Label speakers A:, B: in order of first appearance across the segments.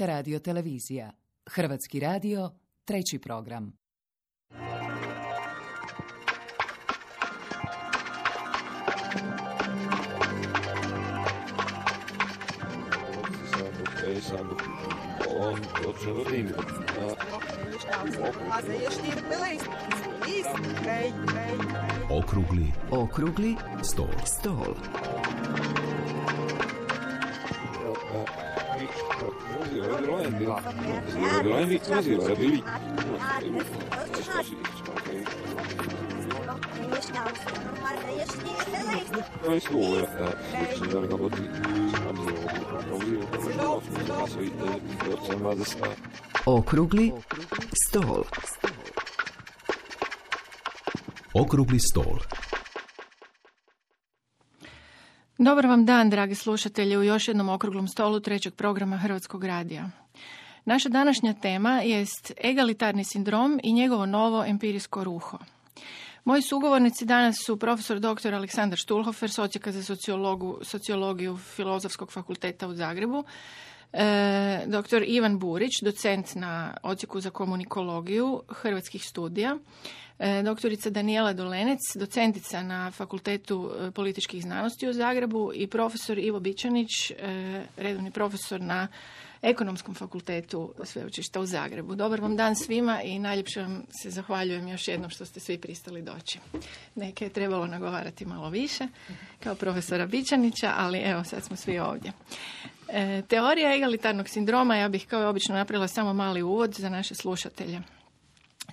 A: radio televizija. Hrvatski radio, treći program.
B: Okrugli
A: Okrugli
B: stol.
A: stol. Okrugli stol.
B: Okrugli stol.
C: Dobar vam dan, dragi slušatelji, u još jednom okruglom stolu trećeg programa Hrvatskog radija. Naša današnja tema jest egalitarni sindrom i njegovo novo empirijsko ruho. Moji sugovornici danas su profesor dr. Aleksandar Štulhofer, socijaka za sociologiju Filozofskog fakulteta u Zagrebu, e, dr. Ivan Burić, docent na odsjeku za komunikologiju Hrvatskih studija, e, doktorica Daniela Dolenec, docentica na Fakultetu e, političkih znanosti u Zagrebu i profesor Ivo Bičanić, e, redovni profesor na Ekonomskom fakultetu Sveučilišta u Zagrebu. Dobar vam dan svima i najljepše vam se zahvaljujem još jednom što ste svi pristali doći. Neke je trebalo nagovarati malo više, kao profesora Bičanića, ali evo sad smo svi ovdje. E, teorija egalitarnog sindroma, ja bih kao i obično napravila samo mali uvod za naše slušatelje.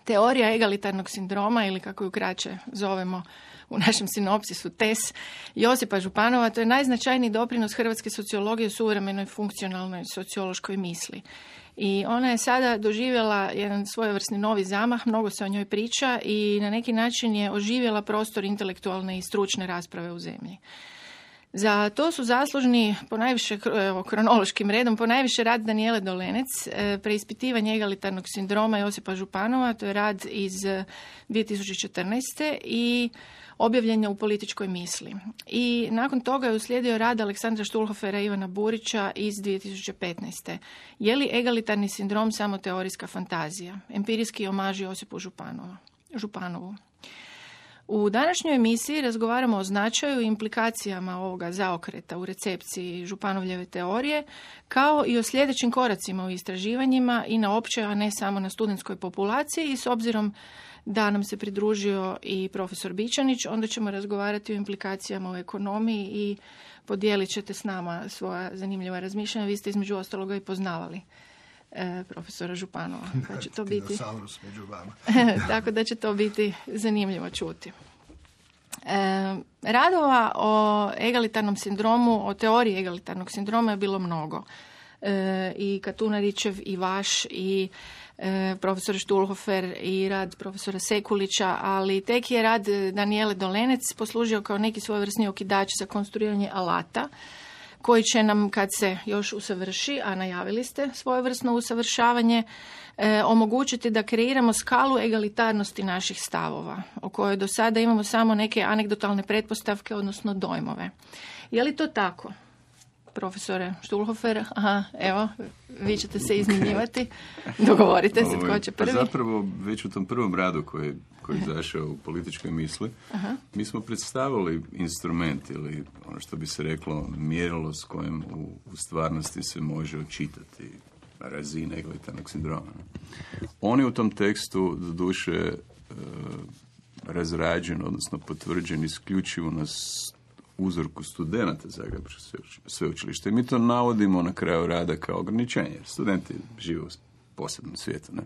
C: Teorija egalitarnog sindroma ili kako ju kraće zovemo u našem sinopsisu TES Josipa Županova, to je najznačajniji doprinos hrvatske sociologije u suvremenoj funkcionalnoj sociološkoj misli. I ona je sada doživjela jedan svojevrsni novi zamah, mnogo se o njoj priča i na neki način je oživjela prostor intelektualne i stručne rasprave u zemlji. Za to su zaslužni po najviše evo, kronološkim redom, po najviše rad Danijele Dolenec, e, preispitivanje egalitarnog sindroma Josipa Županova, to je rad iz e, 2014. i objavljen je u političkoj misli. I nakon toga je uslijedio rad Aleksandra Štulhofera i Ivana Burića iz 2015. Je li egalitarni sindrom samo teorijska fantazija? Empirijski omaž Josipu Županova, Županovu. U današnjoj emisiji razgovaramo o značaju i implikacijama ovoga zaokreta u recepciji Županovljeve teorije, kao i o sljedećim koracima u istraživanjima i na općoj, a ne samo na studentskoj populaciji i s obzirom da nam se pridružio i profesor Bičanić, onda ćemo razgovarati o implikacijama u ekonomiji i podijelit ćete s nama svoja zanimljiva razmišljanja. Vi ste između ostaloga i poznavali profesora Županova. Pa će to biti...
D: Među vama.
C: Tako da će to biti zanimljivo čuti. E, radova o egalitarnom sindromu, o teoriji egalitarnog sindroma je bilo mnogo. E, I Katunarićev, i vaš, i e, profesor Štulhofer, i rad profesora Sekulića, ali tek je rad Danijele Dolenec poslužio kao neki svojevrsni okidač za konstruiranje alata koji će nam kad se još usavrši, a najavili ste svojevrsno usavršavanje, e, omogućiti da kreiramo skalu egalitarnosti naših stavova, o kojoj do sada imamo samo neke anegdotalne pretpostavke, odnosno dojmove. Je li to tako? Profesore Štulhofer, aha, evo, vi ćete se izmjenjivati. Dogovorite se tko
E: Ovaj,
C: će
E: pa
C: prvi.
E: zapravo već u tom prvom radu koji, koji je zašao u političkoj misli, mi smo predstavili instrument ili ono što bi se reklo mjerilo s kojim u, u stvarnosti se može očitati razina egalitarnog sindroma. On je u tom tekstu doduše e, razrađen, odnosno potvrđen isključivo na uzorku studenata Zagrebačkog sveuč- sveučilišta. I mi to navodimo na kraju rada kao ograničenje. jer Studenti žive u posebnom svijetu. Ne?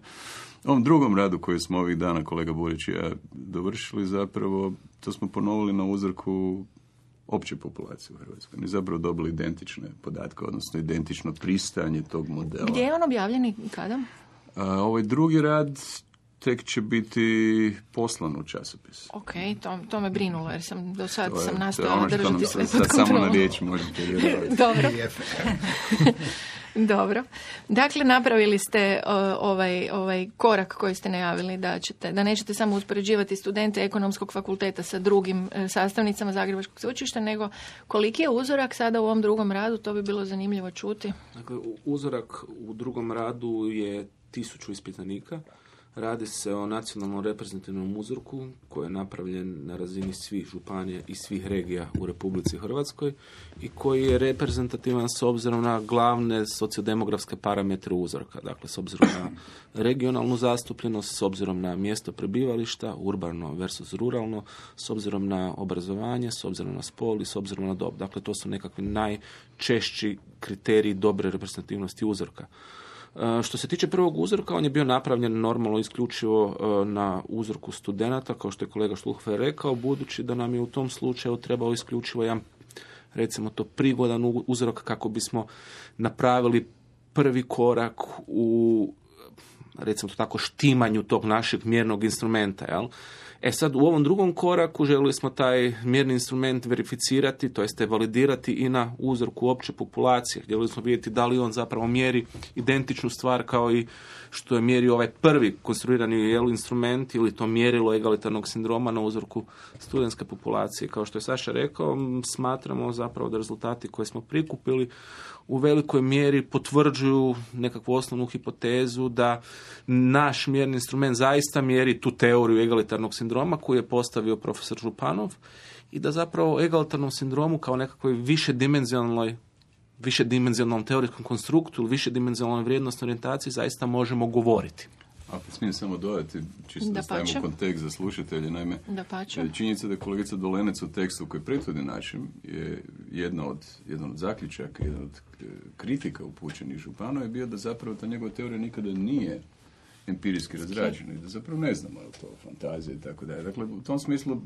E: U ovom drugom radu koji smo ovih dana, kolega Burić i ja, dovršili zapravo, to smo ponovili na uzorku opće populacije u Hrvatskoj. Mi zapravo dobili identične podatke, odnosno identično pristajanje tog modela.
C: Gdje je on objavljen i kada?
E: A, ovaj drugi rad tek će biti poslan u časopis.
C: Ok, to, to me brinulo jer sam do sad
E: To je-
C: sam
E: to je
C: nastojala
E: ono
C: držati sve
E: sad
C: pod
E: samo na riječ možete.
C: Dobro. Dobro. Dakle, napravili ste ovaj, ovaj korak koji ste najavili da ćete, da nećete samo uspoređivati studente ekonomskog fakulteta sa drugim e, sastavnicama Zagrebačkog sveučilišta, nego koliki je uzorak sada u ovom drugom radu, to bi bilo zanimljivo čuti.
D: Dakle, uzorak u drugom radu je tisuću ispitanika Radi se o nacionalnom reprezentativnom uzorku koji je napravljen na razini svih županija i svih regija u Republici Hrvatskoj i koji je reprezentativan s obzirom na glavne sociodemografske parametre uzorka. Dakle, s obzirom na regionalnu zastupljenost, s obzirom na mjesto prebivališta, urbano versus ruralno, s obzirom na obrazovanje, s obzirom na spol i s obzirom na dob. Dakle, to su nekakvi najčešći kriteriji dobre reprezentativnosti uzorka. E, što se tiče prvog uzorka, on je bio napravljen normalno isključivo e, na uzorku studenata, kao što je kolega Šluhfer rekao, budući da nam je u tom slučaju trebao isključivo jedan, recimo to, prigodan uzorak kako bismo napravili prvi korak u recimo to tako štimanju tog našeg mjernog instrumenta. Jel? E sad u ovom drugom koraku željeli smo taj mjerni instrument verificirati, to jeste validirati i na uzorku opće populacije. Htjeli smo vidjeti da li on zapravo mjeri identičnu stvar kao i što je mjerio ovaj prvi konstruirani jel, instrument ili to mjerilo egalitarnog sindroma na uzorku studentske populacije. Kao što je Saša rekao, smatramo zapravo da rezultati koje smo prikupili u velikoj mjeri potvrđuju nekakvu osnovnu hipotezu da naš mjerni instrument zaista mjeri tu teoriju egalitarnog sindroma koju je postavio profesor Županov i da zapravo egalitarnom sindromu kao nekakvoj višedimenzionalnoj višedimenzionalnom teorijskom konstruktu ili višedimenzionalnoj vrijednostnoj orijentaciji zaista možemo govoriti.
E: Ako smijem samo dodati, čisto da, stavimo kontekst za slušatelje, naime,
C: da
E: e, činjenica da je kolegica Dolenec u tekstu koji prethodi našim je jedna od, jedan od zaključaka, jedan od kritika upućenih župana je bio da zapravo ta njegova teorija nikada nije empirijski razrađena i da zapravo ne znamo je to fantazija i tako dalje. Dakle, u tom smislu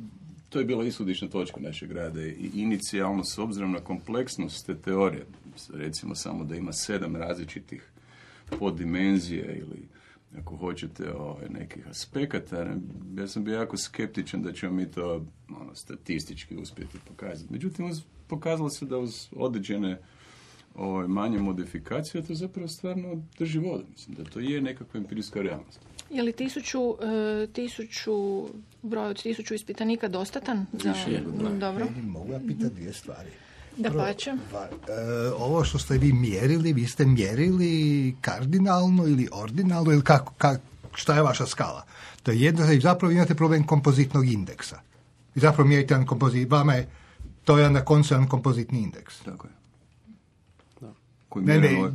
E: to je bila ishodišna točka našeg rada i inicijalno s obzirom na kompleksnost te teorije, recimo samo da ima sedam različitih poddimenzije ili ako hoćete, ovaj, nekih aspekata. Ja sam bio jako skeptičan da ćemo mi to ono, statistički uspjeti pokazati. Međutim, pokazalo se da uz određene ovaj, manje modifikacije, to zapravo stvarno drži vodu. Mislim da to je nekakva empirijska realnost.
C: Je li tisuću, e, tisuću broj od tisuću ispitanika dostatan?
F: Za... Dobro. mogu ja pitati dvije stvari.
C: Da pače. E,
F: ovo što ste vi mjerili, vi ste mjerili kardinalno ili ordinalno ili kako, kak, šta je vaša skala? To je jedno, i zapravo imate problem kompozitnog indeksa. I zapravo mjerite jedan kompozit, vama je to je na koncu jedan kompozitni indeks.
E: Tako je.
F: Da. Ne, ne,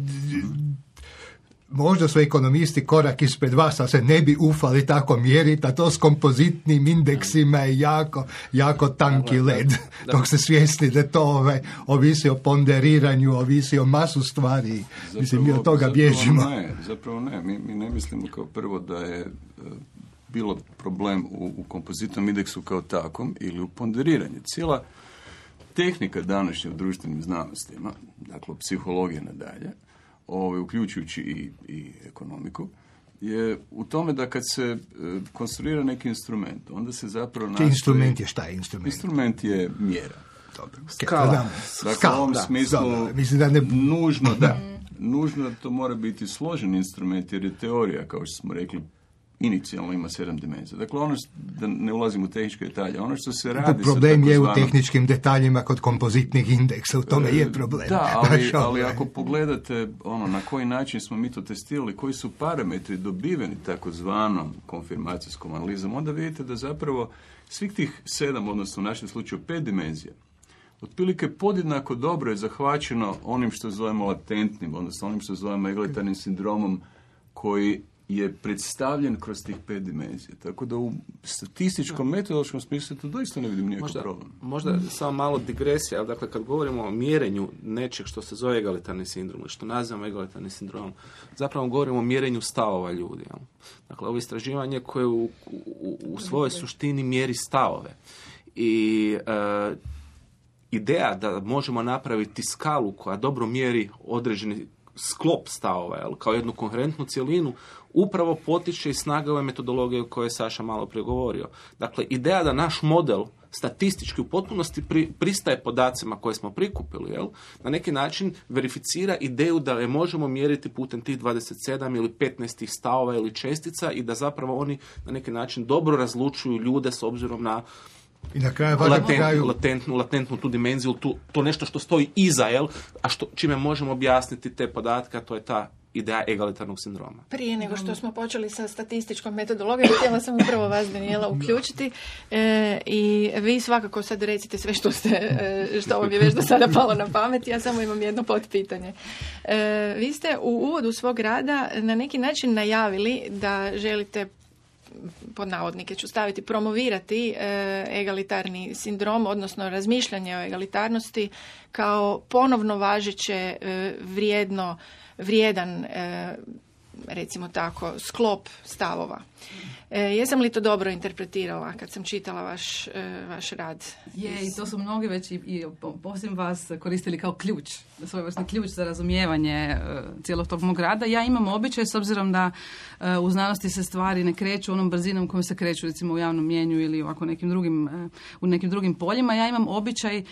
F: možda su ekonomisti korak ispred vas, a se ne bi ufali tako mjeriti, a to s kompozitnim indeksima je jako, jako tanki led. Dok se svjesni da to ove, ovisi o ponderiranju, ovisi o masu stvari. Zapravo, Mislim, mi od toga bježimo.
E: Ne, zapravo ne. Mi, mi ne mislimo kao prvo da je e, bilo problem u, u kompozitnom indeksu kao takom ili u ponderiranju. Cijela tehnika današnja u društvenim znanostima, dakle psihologije nadalje, ovaj, uključujući i, i ekonomiku, je u tome da kad se e, konstruira neki instrument, onda se zapravo nastoji...
F: instrument je šta je instrument?
E: Instrument je mjera.
F: Dobro. Skala.
E: Dakle, u ovom smislu
F: Mislim da ne...
E: nužno da. Nužno to mora biti složen instrument jer je teorija, kao što smo rekli, inicijalno ima sedam dimenzija. Dakle, ono što, da ne ulazim u tehničke detalje, ono što se radi...
F: Problem je u tehničkim detaljima kod kompozitnih indeksa, u tome je problem.
E: Da, ali, ali ako pogledate ono, na koji način smo mi to testirali, koji su parametri dobiveni takozvanom konfirmacijskom analizom, onda vidite da zapravo svih tih sedam, odnosno u našem slučaju pet dimenzija, otprilike podjednako dobro je zahvaćeno onim što zovemo latentnim, odnosno onim što zovemo egalitarnim sindromom koji je predstavljen kroz tih pet dimenzija. Tako da u statističkom metodološkom smislu to doista ne vidim nikakav problem.
D: Možda samo malo digresija, ali dakle kad govorimo o mjerenju nečeg što se zove egalitarni sindrom, što nazivamo egalitarni sindrom, zapravo govorimo o mjerenju stavova ljudi. Jel? Dakle, ovo istraživanje koje u, u, u svojoj suštini mjeri stavove. I e, ideja da možemo napraviti skalu koja dobro mjeri određeni sklop stavova, jel, kao jednu koherentnu cjelinu, upravo potiče i snaga ove metodologije o kojoj je Saša malo pregovorio. Dakle, ideja da naš model statistički u potpunosti pri, pristaje podacima koje smo prikupili, jel? na neki način verificira ideju da je možemo mjeriti putem tih 27 ili 15 tih stavova ili čestica i da zapravo oni na neki način dobro razlučuju ljude s obzirom na
F: I na kraju,
D: latentnu,
F: kraju
D: latentnu, latentnu tu dimenziju, tu, to nešto što stoji iza, jel? a što, čime možemo objasniti te podatke, a to je ta ideja egalitarnog sindroma.
C: Prije nego što smo počeli sa statističkom metodologijom, htjela sam upravo vas, Daniela, uključiti e, i vi svakako sad recite sve što, ste, e, što vam je već do sada palo na pamet, ja samo imam jedno potpitanje. E, vi ste u uvodu svog rada na neki način najavili da želite pod navodnike ću staviti, promovirati e, egalitarni sindrom, odnosno razmišljanje o egalitarnosti kao ponovno važeće e, vrijedno, vrijedan e, recimo tako, sklop stavova. E, jesam li to dobro interpretirala kad sam čitala vaš, e, vaš rad?
G: Je, i to su mnogi već i, i vas koristili kao ključ, svojevrsni ključ za razumijevanje e, cijelog tog mog rada. Ja imam običaj, s obzirom da e, u znanosti se stvari ne kreću onom brzinom kojom se kreću, recimo u javnom mjenju ili ovako nekim drugim, e, u nekim drugim poljima. Ja imam običaj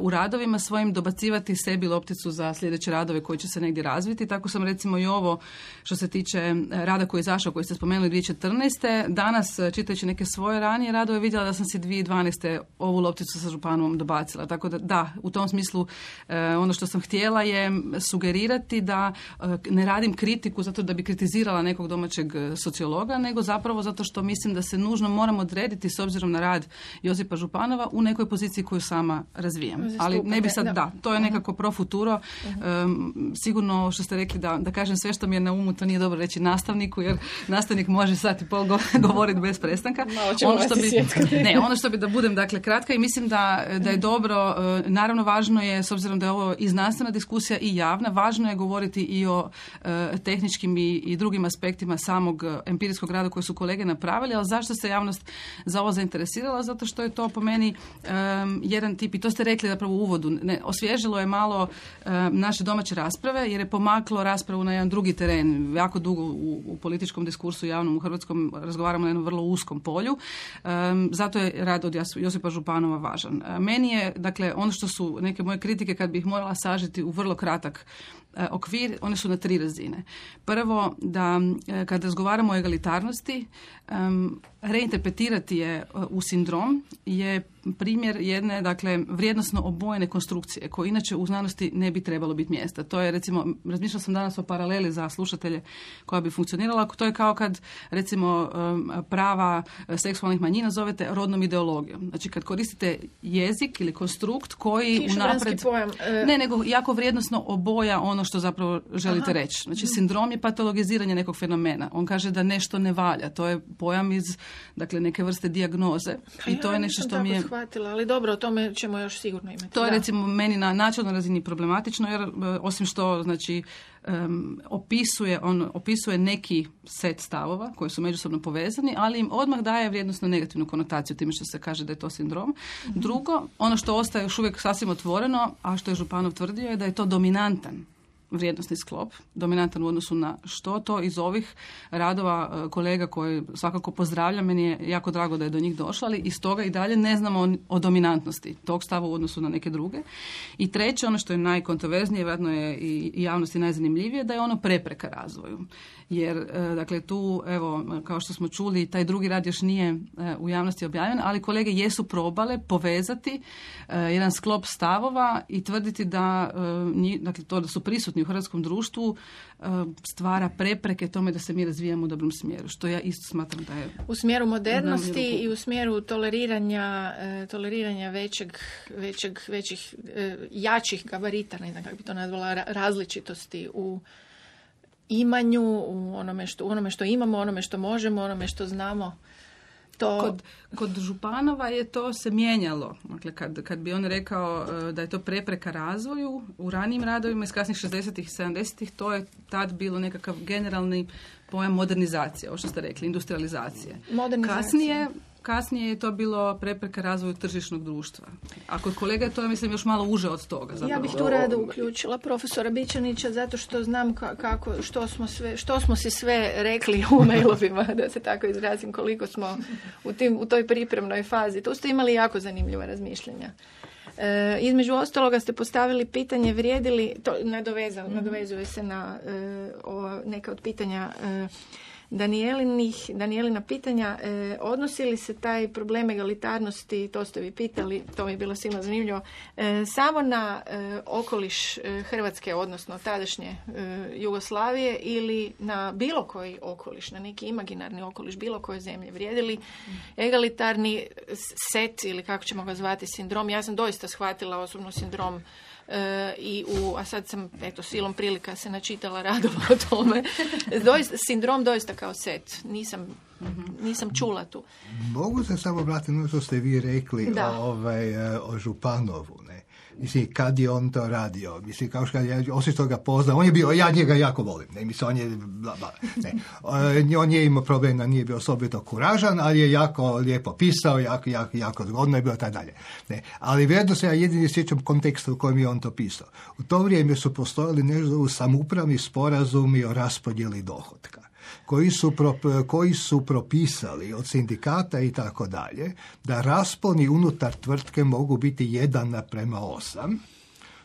G: u radovima svojim dobacivati sebi lopticu za sljedeće radove koji će se negdje razviti. Tako sam recimo i ovo što se tiče rada koji je izašao, koji ste spomenuli 2014 danas, e, čitajući neke svoje ranije radove, vidjela da sam si 2012. ovu lopticu sa županom dobacila. Tako da, da, u tom smislu e, ono što sam htjela je sugerirati da e, ne radim kritiku zato da bi kritizirala nekog domaćeg sociologa, nego zapravo zato što mislim da se nužno moramo odrediti s obzirom na rad Josipa Županova u nekoj poziciji koju sama razvijam. Ali ne bi sad, da, to je nekako pro futuro. Mhm. sigurno što ste rekli da, da kažem sve što mi je na umu, to nije dobro reći nastavniku, jer nastavnik može sat i pol govoriti bez prestanka.
C: ono što bi,
G: ne, ono što bi da budem dakle kratka i mislim da, da je dobro, e, naravno važno je, s obzirom da je ovo i znanstvena diskusija i javna, važno je govoriti i o e, tehničkim i, i drugim aspektima samog e, empirijskog rada koje su kolege napravili, ali zašto se javnost za ovo zainteresirala? Zato što je to po meni jedan tip, i to ste rekli zapravo u uvodu, ne, osvježilo je malo naše domaće rasprave, jer je pomaklo raspravu na jedan drugi teren, jako dugo u, u političkom diskursu javnom u Hrvatskom razgovaramo na jednom vrlo uskom polju. zato je rad od Josipa Županova važan. Meni je, dakle, ono što su neke moje kritike kad bih morala sažeti u vrlo kratak e, okvir, one su na tri razine. Prvo, da e, kad razgovaramo o egalitarnosti, reinterpretirati je e, u sindrom je primjer jedne dakle vrijednosno obojene konstrukcije koje inače u znanosti ne bi trebalo biti mjesta. To je recimo, razmišljala sam danas o paraleli za slušatelje koja bi funkcionirala, to je kao kad recimo prava seksualnih manjina zovete rodnom ideologijom. Znači kad koristite jezik ili konstrukt koji unapred...
C: pojam.
G: E, ne, nego jako vrijednosno oboja ono što zapravo želite reći. Znači sindrom je patologiziranje nekog fenomena. On kaže da nešto ne valja. To je pojam iz dakle neke vrste dijagnoze
C: pa i to je nešto što mi je shvatila, ali dobro, o tome ćemo još sigurno imati.
G: To je recimo meni na načelnoj razini problematično jer e, osim što znači opisuje on opisuje neki set stavova koji su međusobno povezani, ali im odmah daje vrijednosno negativnu konotaciju time što se kaže da je to sindrom. Mhm. Drugo, ono što ostaje još uvijek sasvim otvoreno, a što je Županov tvrdio je da je to dominantan vrijednostni sklop, dominantan u odnosu na što to iz ovih radova e, kolega koje svakako pozdravljam, meni je jako drago da je do njih došlo, ali iz toga i dalje ne znamo o, dominantnosti tog stava u odnosu na neke druge. I treće, ono što je najkontroverznije, vjerojatno je i javnosti najzanimljivije, da je ono prepreka razvoju jer e, dakle tu evo kao što smo čuli taj drugi rad još nije e, u javnosti objavljen, ali kolege jesu probale povezati e, jedan sklop stavova i tvrditi da dakle to da su prisutni u hrvatskom društvu stvara prepreke tome da se mi razvijamo u dobrom smjeru, što ja isto smatram da je
C: u smjeru modernosti i u smjeru toleriranja toleriranja većeg, većeg većih jačih gabarita, ne znam kako bi to nazvala, različitosti u imanju, u onome što, onome što imamo, onome što možemo, onome što znamo. To...
G: Kod, kod Županova je to se mijenjalo. Dakle, kad, kad bi on rekao e, da je to prepreka razvoju, u ranijim radovima iz kasnih 60-ih i 70-ih, to je tad bilo nekakav generalni pojam modernizacije, ovo što ste rekli, industrializacije. Kasnije kasnije je to bilo prepreka razvoju tržišnog društva. A kod kolega je to, mislim, još malo uže od toga.
C: Ja bih tu rado uključila profesora Bičanića zato što znam kako, što smo, sve, što smo si sve rekli u mailovima, da se tako izrazim, koliko smo u, tim, u toj pripremnoj fazi. Tu ste imali jako zanimljiva razmišljenja. E, između ostaloga ste postavili pitanje vrijedili, to nadovezao, mm nadovezuje se na e, o, neka od pitanja e, Danielinih, Danielina pitanja, e, odnosi li se taj problem egalitarnosti, to ste vi pitali, to mi je bilo silno zanimljivo, e, samo na e, okoliš e, Hrvatske, odnosno tadašnje Jugoslavije ili na bilo koji okoliš, na neki imaginarni okoliš bilo koje zemlje vrijedili egalitarni set ili kako ćemo ga zvati sindrom. Ja sam doista shvatila osobno sindrom E, i u, a sad sam eto silom prilika se načitala radova o tome. Doista, sindrom doista kao set. Nisam, nisam čula tu.
F: Mogu se samo vratiti na što ste vi rekli o, ovaj, e, o Županovu. Mislim, kad je on to radio? Mislim, kao što ja osim što ga poznam, on je bio, ja njega jako volim, ne, mislim, on je, bla, bla, ne. On je imao nije bio osobito kuražan, ali je jako lijepo pisao, jako, jako, jako zgodno je bilo taj dalje. Ne. Ali vjerojatno se ja jedini sjećam konteksta u kojem je on to pisao. U to vrijeme su postojali nešto samupravni sporazumi o raspodjeli dohotka koji su, koji su propisali od sindikata i tako dalje da rasponi unutar tvrtke mogu biti jedan naprema osam.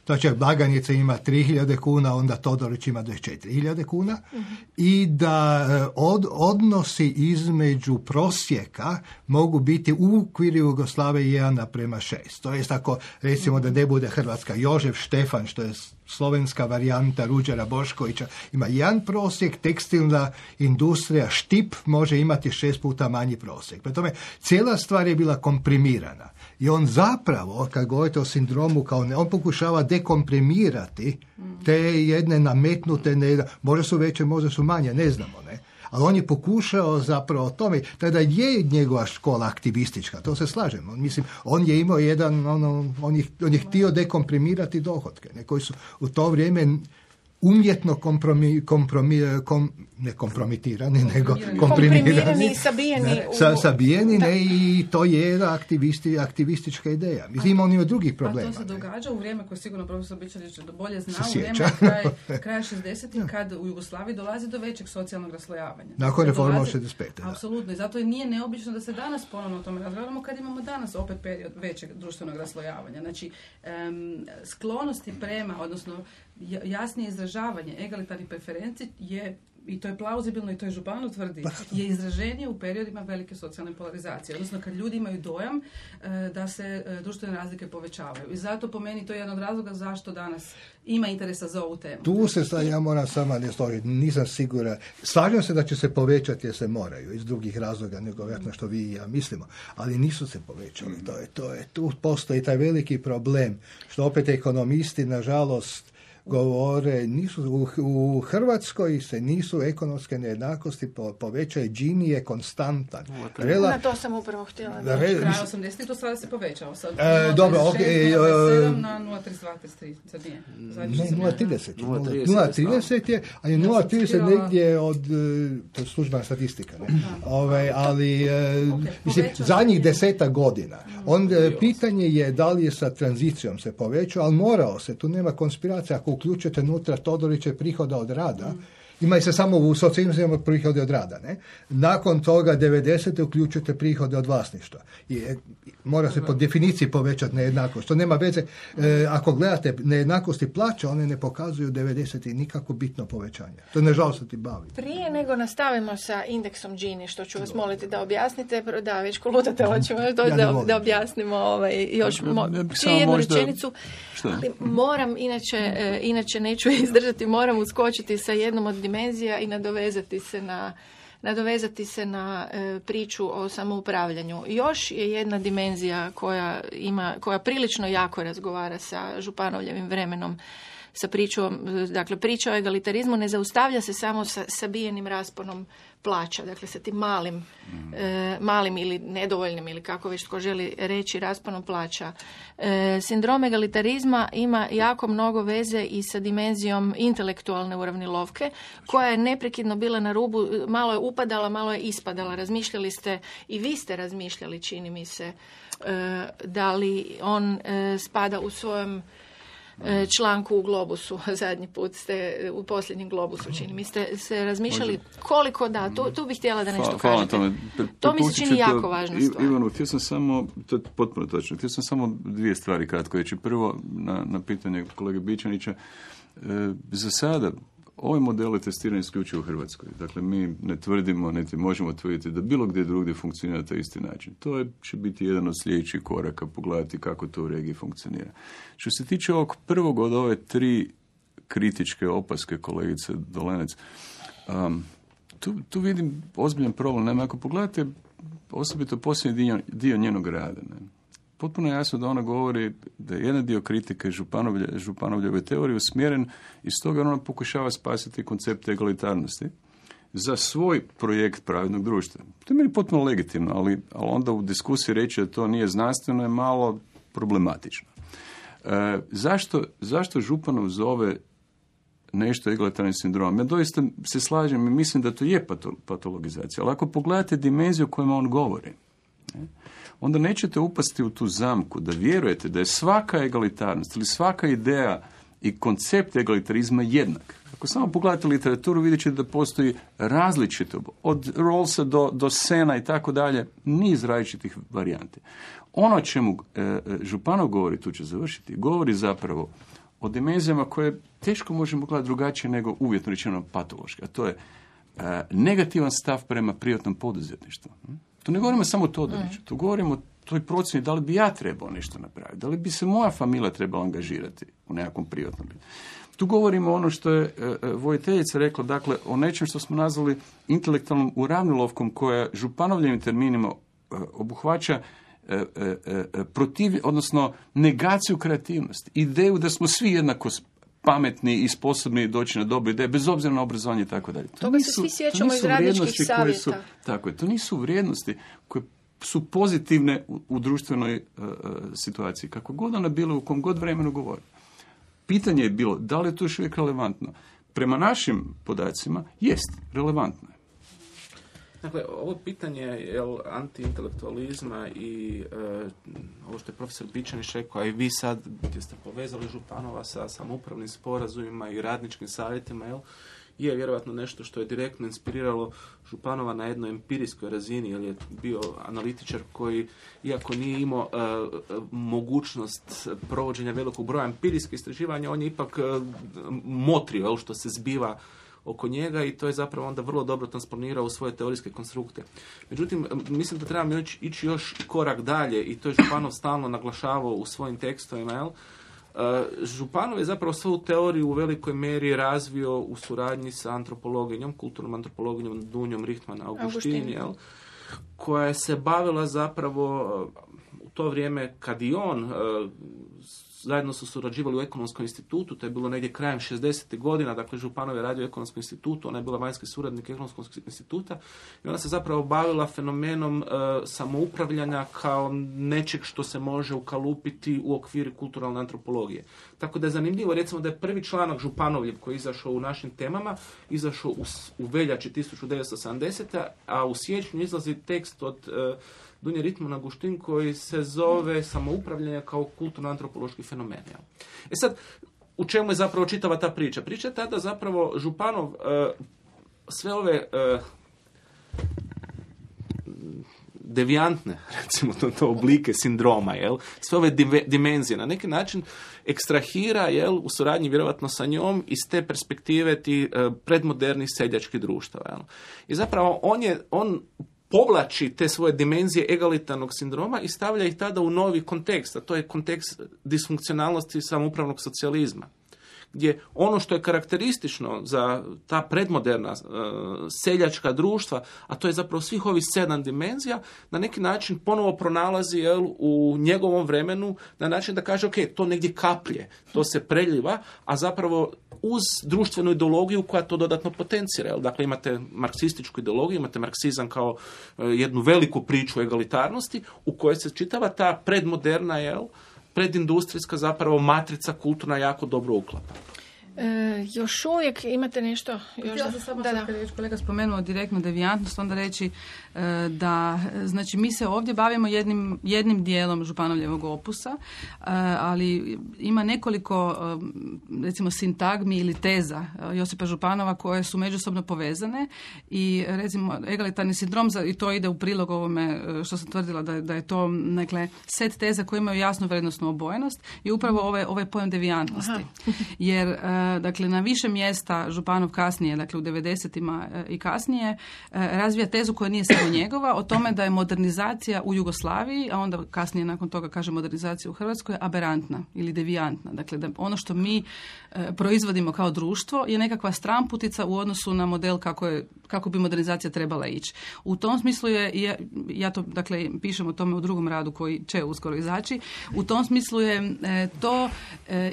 F: Znači, Blaganica ima 3000 kuna, onda Todorić ima 24.000 kuna i da e, od, odnosi između prosjeka mogu biti u okviru Jugoslave 1 naprema 6. To je tako, recimo da ne bude Hrvatska Jožef Štefan, što je slovenska varijanta Ruđera Boškovića, ima jedan prosjek, tekstilna industrija Štip može imati šest puta manji prosjek. Prema tome, cijela stvar je bila komprimirana. I on zapravo, kad govorite o sindromu, kao ne, on pokušava dekomprimirati te jedne nametnute, ne, možda su veće, možda su manje, ne znamo, ne ali on je pokušao zapravo o tome, tada je njegova škola aktivistička, to se slažemo. Mislim, on je imao jedan, ono, on, je, on je htio dekomprimirati dohodke, ne, koji su u to vrijeme umjetno kompromi, kompromi, kom, ne kompromitirani, nego komprimirani.
C: sabijeni.
F: Sa, sabijeni, ne, i to je jedna aktivisti, aktivistička ideja. Mislim, on ima drugih problema.
G: A to se događa u vrijeme koje sigurno profesor Bičanić bolje zna, u vrijeme kraj, kraja 60 kad u Jugoslaviji dolazi do većeg socijalnog raslojavanja.
F: Nakon reforma 65.
G: Apsolutno, i zato nije neobično da se danas ponovno o tome razgovaramo kad imamo danas opet period većeg društvenog raslojavanja. Znači, um, sklonosti prema, odnosno jasnije izražavanje egalitarnih preferenci je i to je plauzibilno i to je Županu tvrdi, pa. je izraženije u periodima velike socijalne polarizacije. Odnosno kad ljudi imaju dojam e, da se e, društvene razlike povećavaju. I zato po meni to je jedan od razloga zašto danas ima interesa za ovu temu.
F: Tu se sad ja moram sama ne složiti, nisam sigura. Slažem se da će se povećati jer se moraju iz drugih razloga nego vjerojatno što vi i ja mislimo, ali nisu se povećali. To je, to je, tu postoji taj veliki problem što opet ekonomisti nažalost govore, nisu, u, u Hrvatskoj se nisu ekonomske nejednakosti po, povećaju, Gini je konstantan.
C: Rela, na to sam upravo htjela. Da,
G: re, Kraj 80. to sada se povećao. Sad, e,
F: dobro, ok. E,
G: na 0,32, sad nije.
F: Ne, 0,30. 0,30 je, ali 0,30 negdje od, e, to je službena statistika, ne? Ove, ovaj, ali, e, okay, mislim, zadnjih deseta godina. On, pitanje je da li je sa tranzicijom se povećao, ali morao se, tu nema konspiracija. Ako uključujete unutra Todoriće prihoda od rada, ima se samo u socijalizmu prihode od rada. Ne? Nakon toga 90. uključujete prihode od vlasništva. I, e, mora se po definiciji povećati nejednakost. To nema veze. E, ako gledate nejednakosti plaća, one ne pokazuju 90. nikako bitno povećanje. To ne žal se ti bavi.
C: Prije nego nastavimo sa indeksom Gini, što ću vas moliti da objasnite, da već koludate, hoćemo ja da, da objasnimo ovaj, još mo, jednu rečenicu. Ali moram, inače, e, inače neću izdržati, moram uskočiti sa jednom od dimenzija i nadovezati se na nadovezati se na e, priču o samoupravljanju. Još je jedna dimenzija koja ima koja prilično jako razgovara sa Županovljevim vremenom sa pričom, dakle priča o egalitarizmu ne zaustavlja se samo sa sabijenim rasponom plaća, dakle sa tim malim, e, malim ili nedovoljnim ili kako već tko želi reći rasponom plaća. E, sindrom egalitarizma ima jako mnogo veze i sa dimenzijom intelektualne uravnilovke koja je neprekidno bila na rubu, malo je upadala, malo je ispadala. Razmišljali ste i vi ste razmišljali, čini mi se, e, da li on spada u svojem E, članku u Globusu, zadnji put ste u posljednjem Globusu, čini mi ste se razmišljali koliko da, tu, tu bih htjela da nešto
E: Hvala
C: kažete. Tome. To mi se čini jako važna stvar.
E: Ivanu, htio sam samo, to je potpuno točno, htio sam samo dvije stvari kratko reći. Prvo, na, na pitanje kolege Bičanića, e, za sada Ovaj model je testiran isključivo u Hrvatskoj. Dakle, mi ne tvrdimo, niti možemo tvrditi da bilo gdje drugdje funkcionira na isti način. To je, će biti jedan od sljedećih koraka, pogledati kako to u regiji funkcionira. Što se tiče ovog prvog od ove tri kritičke opaske kolegice Dolenec, um, tu, tu vidim ozbiljan problem. Naime, ako pogledate osobito posljednji dio, dio njenog rada, ne, potpuno jasno da ona govori da je jedan dio kritike Županovlje, Županovljeve teorije usmjeren i stoga ona pokušava spasiti koncept egalitarnosti za svoj projekt pravednog društva. To je meni potpuno legitimno, ali, ali onda u diskusiji reći da to nije znanstveno je malo problematično. E, zašto, zašto Županov zove nešto egalitarni sindrom? Ja doista se slažem i mislim da to je patologizacija, ali ako pogledate dimenziju o kojima on govori, ne, onda nećete upasti u tu zamku da vjerujete da je svaka egalitarnost ili svaka ideja i koncept egalitarizma jednak. Ako samo pogledate literaturu, vidjet ćete da postoji različito, od Rawlsa do, do Sena i tako dalje, niz različitih varijanti. Ono o čemu e, e, Županov govori, tu će završiti, govori zapravo o dimenzijama koje teško možemo gledati drugačije nego uvjetno rečeno patološke, a to je e, negativan stav prema privatnom poduzetništvu. Tu ne govorimo samo o Todoriću, tu govorimo o toj procjeni da li bi ja trebao nešto napraviti, da li bi se moja familija trebala angažirati u nekakvom privatnom. Tu govorimo ono što je e, e, vojiteljica rekla, dakle, o nečem što smo nazvali intelektualnom uravnilovkom koja županovljivim terminima e, obuhvaća protiv, odnosno negaciju kreativnosti, ideju da smo svi jednako pametni i sposobni doći na dobre ideje, bez obzira na obrazovanje i tako dalje.
C: To Toga se svi sjećamo iz radničkih savjeta.
E: Su, tako je, to nisu vrijednosti koje su pozitivne u, u društvenoj uh, situaciji, kako god ona bila, u kom god vremenu govori. Pitanje je bilo, da li je to još uvijek relevantno? Prema našim podacima, jest, relevantno.
D: Dakle, ovo pitanje antiintelektualizma i e, ovo što je profesor Bičanić rekao, a i vi sad gdje ste povezali Županova sa samoupravnim sporazumima i radničkim savjetima, jel, je vjerojatno nešto što je direktno inspiriralo Županova na jednoj empirijskoj razini, jer je bio analitičar koji, iako nije imao e, mogućnost provođenja velikog broja empirijskih istraživanja, on je ipak uh, motrio jel, što se zbiva oko njega i to je zapravo onda vrlo dobro transponirao u svoje teorijske konstrukte. Međutim, mislim da trebamo ići još korak dalje i to je Županov stalno naglašavao u svojim tekstovima, jel? E, Županov je zapravo svoju teoriju u velikoj meri razvio u suradnji sa antropologinjom, kulturnom antropologinjom Dunjom Richtman Augustin, jel? koja je se bavila zapravo to vrijeme kad i on e, zajedno su surađivali u ekonomskom institutu, to je bilo negdje krajem 60. godina, dakle Županov je radio u ekonomskom institutu, ona je bila vanjski suradnik ekonomskog instituta i ona se zapravo bavila fenomenom e, samoupravljanja kao nečeg što se može ukalupiti u okviru kulturalne antropologije. Tako da je zanimljivo, recimo da je prvi članak Županovljev koji je izašao u našim temama, izašao u, u veljači 1970. a u siječnju izlazi tekst od e, Dunja Ritmana Guštin koji se zove samoupravljanje kao kulturno-antropološki fenomen. E sad, u čemu je zapravo čitava ta priča? Priča je tada zapravo Županov e, sve ove e, devijantne, recimo to, to oblike sindroma, jel? sve ove dimenzije na neki način ekstrahira jel, u suradnji vjerojatno sa njom iz te perspektive ti e, predmodernih seljačkih društava. Jel? I zapravo on je, on povlači te svoje dimenzije egalitarnog sindroma i stavlja ih tada u novi kontekst, a to je kontekst disfunkcionalnosti samoupravnog socijalizma gdje ono što je karakteristično za ta predmoderna e, seljačka društva, a to je zapravo svih ovih sedam dimenzija, na neki način ponovo pronalazi jel, u njegovom vremenu na način da kaže, ok, to negdje kaplje, to se preljiva, a zapravo uz društvenu ideologiju koja to dodatno potencira. Jel? Dakle, imate marksističku ideologiju, imate marksizam kao e, jednu veliku priču egalitarnosti u kojoj se čitava ta predmoderna, jel, predindustrijska zapravo matrica kulturna jako dobro uklapa.
C: E, još uvijek imate nešto? Još
G: Htjela sam samo da, da. je kolega spomenuo direktno devijantnost, onda reći e, da, znači mi se ovdje bavimo jednim, jednim dijelom Županovljevog opusa, e, ali ima nekoliko e, recimo sintagmi ili teza Josipa Županova koje su međusobno povezane i recimo egalitarni sindrom i to ide u prilog ovome što sam tvrdila da, da je to dakle, set teza koje imaju jasnu vrednostnu obojenost i upravo ovaj, ovaj pojam devijantnosti. Jer dakle na više mjesta Županov kasnije, dakle u 90-ima e, i kasnije, e, razvija tezu koja nije samo njegova o tome da je modernizacija u Jugoslaviji, a onda kasnije nakon toga kaže modernizacija u Hrvatskoj, aberantna ili devijantna. Dakle, da ono što mi proizvodimo kao društvo je nekakva stramputica u odnosu na model kako, je, kako bi modernizacija trebala ići. U tom smislu je, ja to dakle pišem o tome u drugom radu koji će uskoro izaći, u tom smislu je to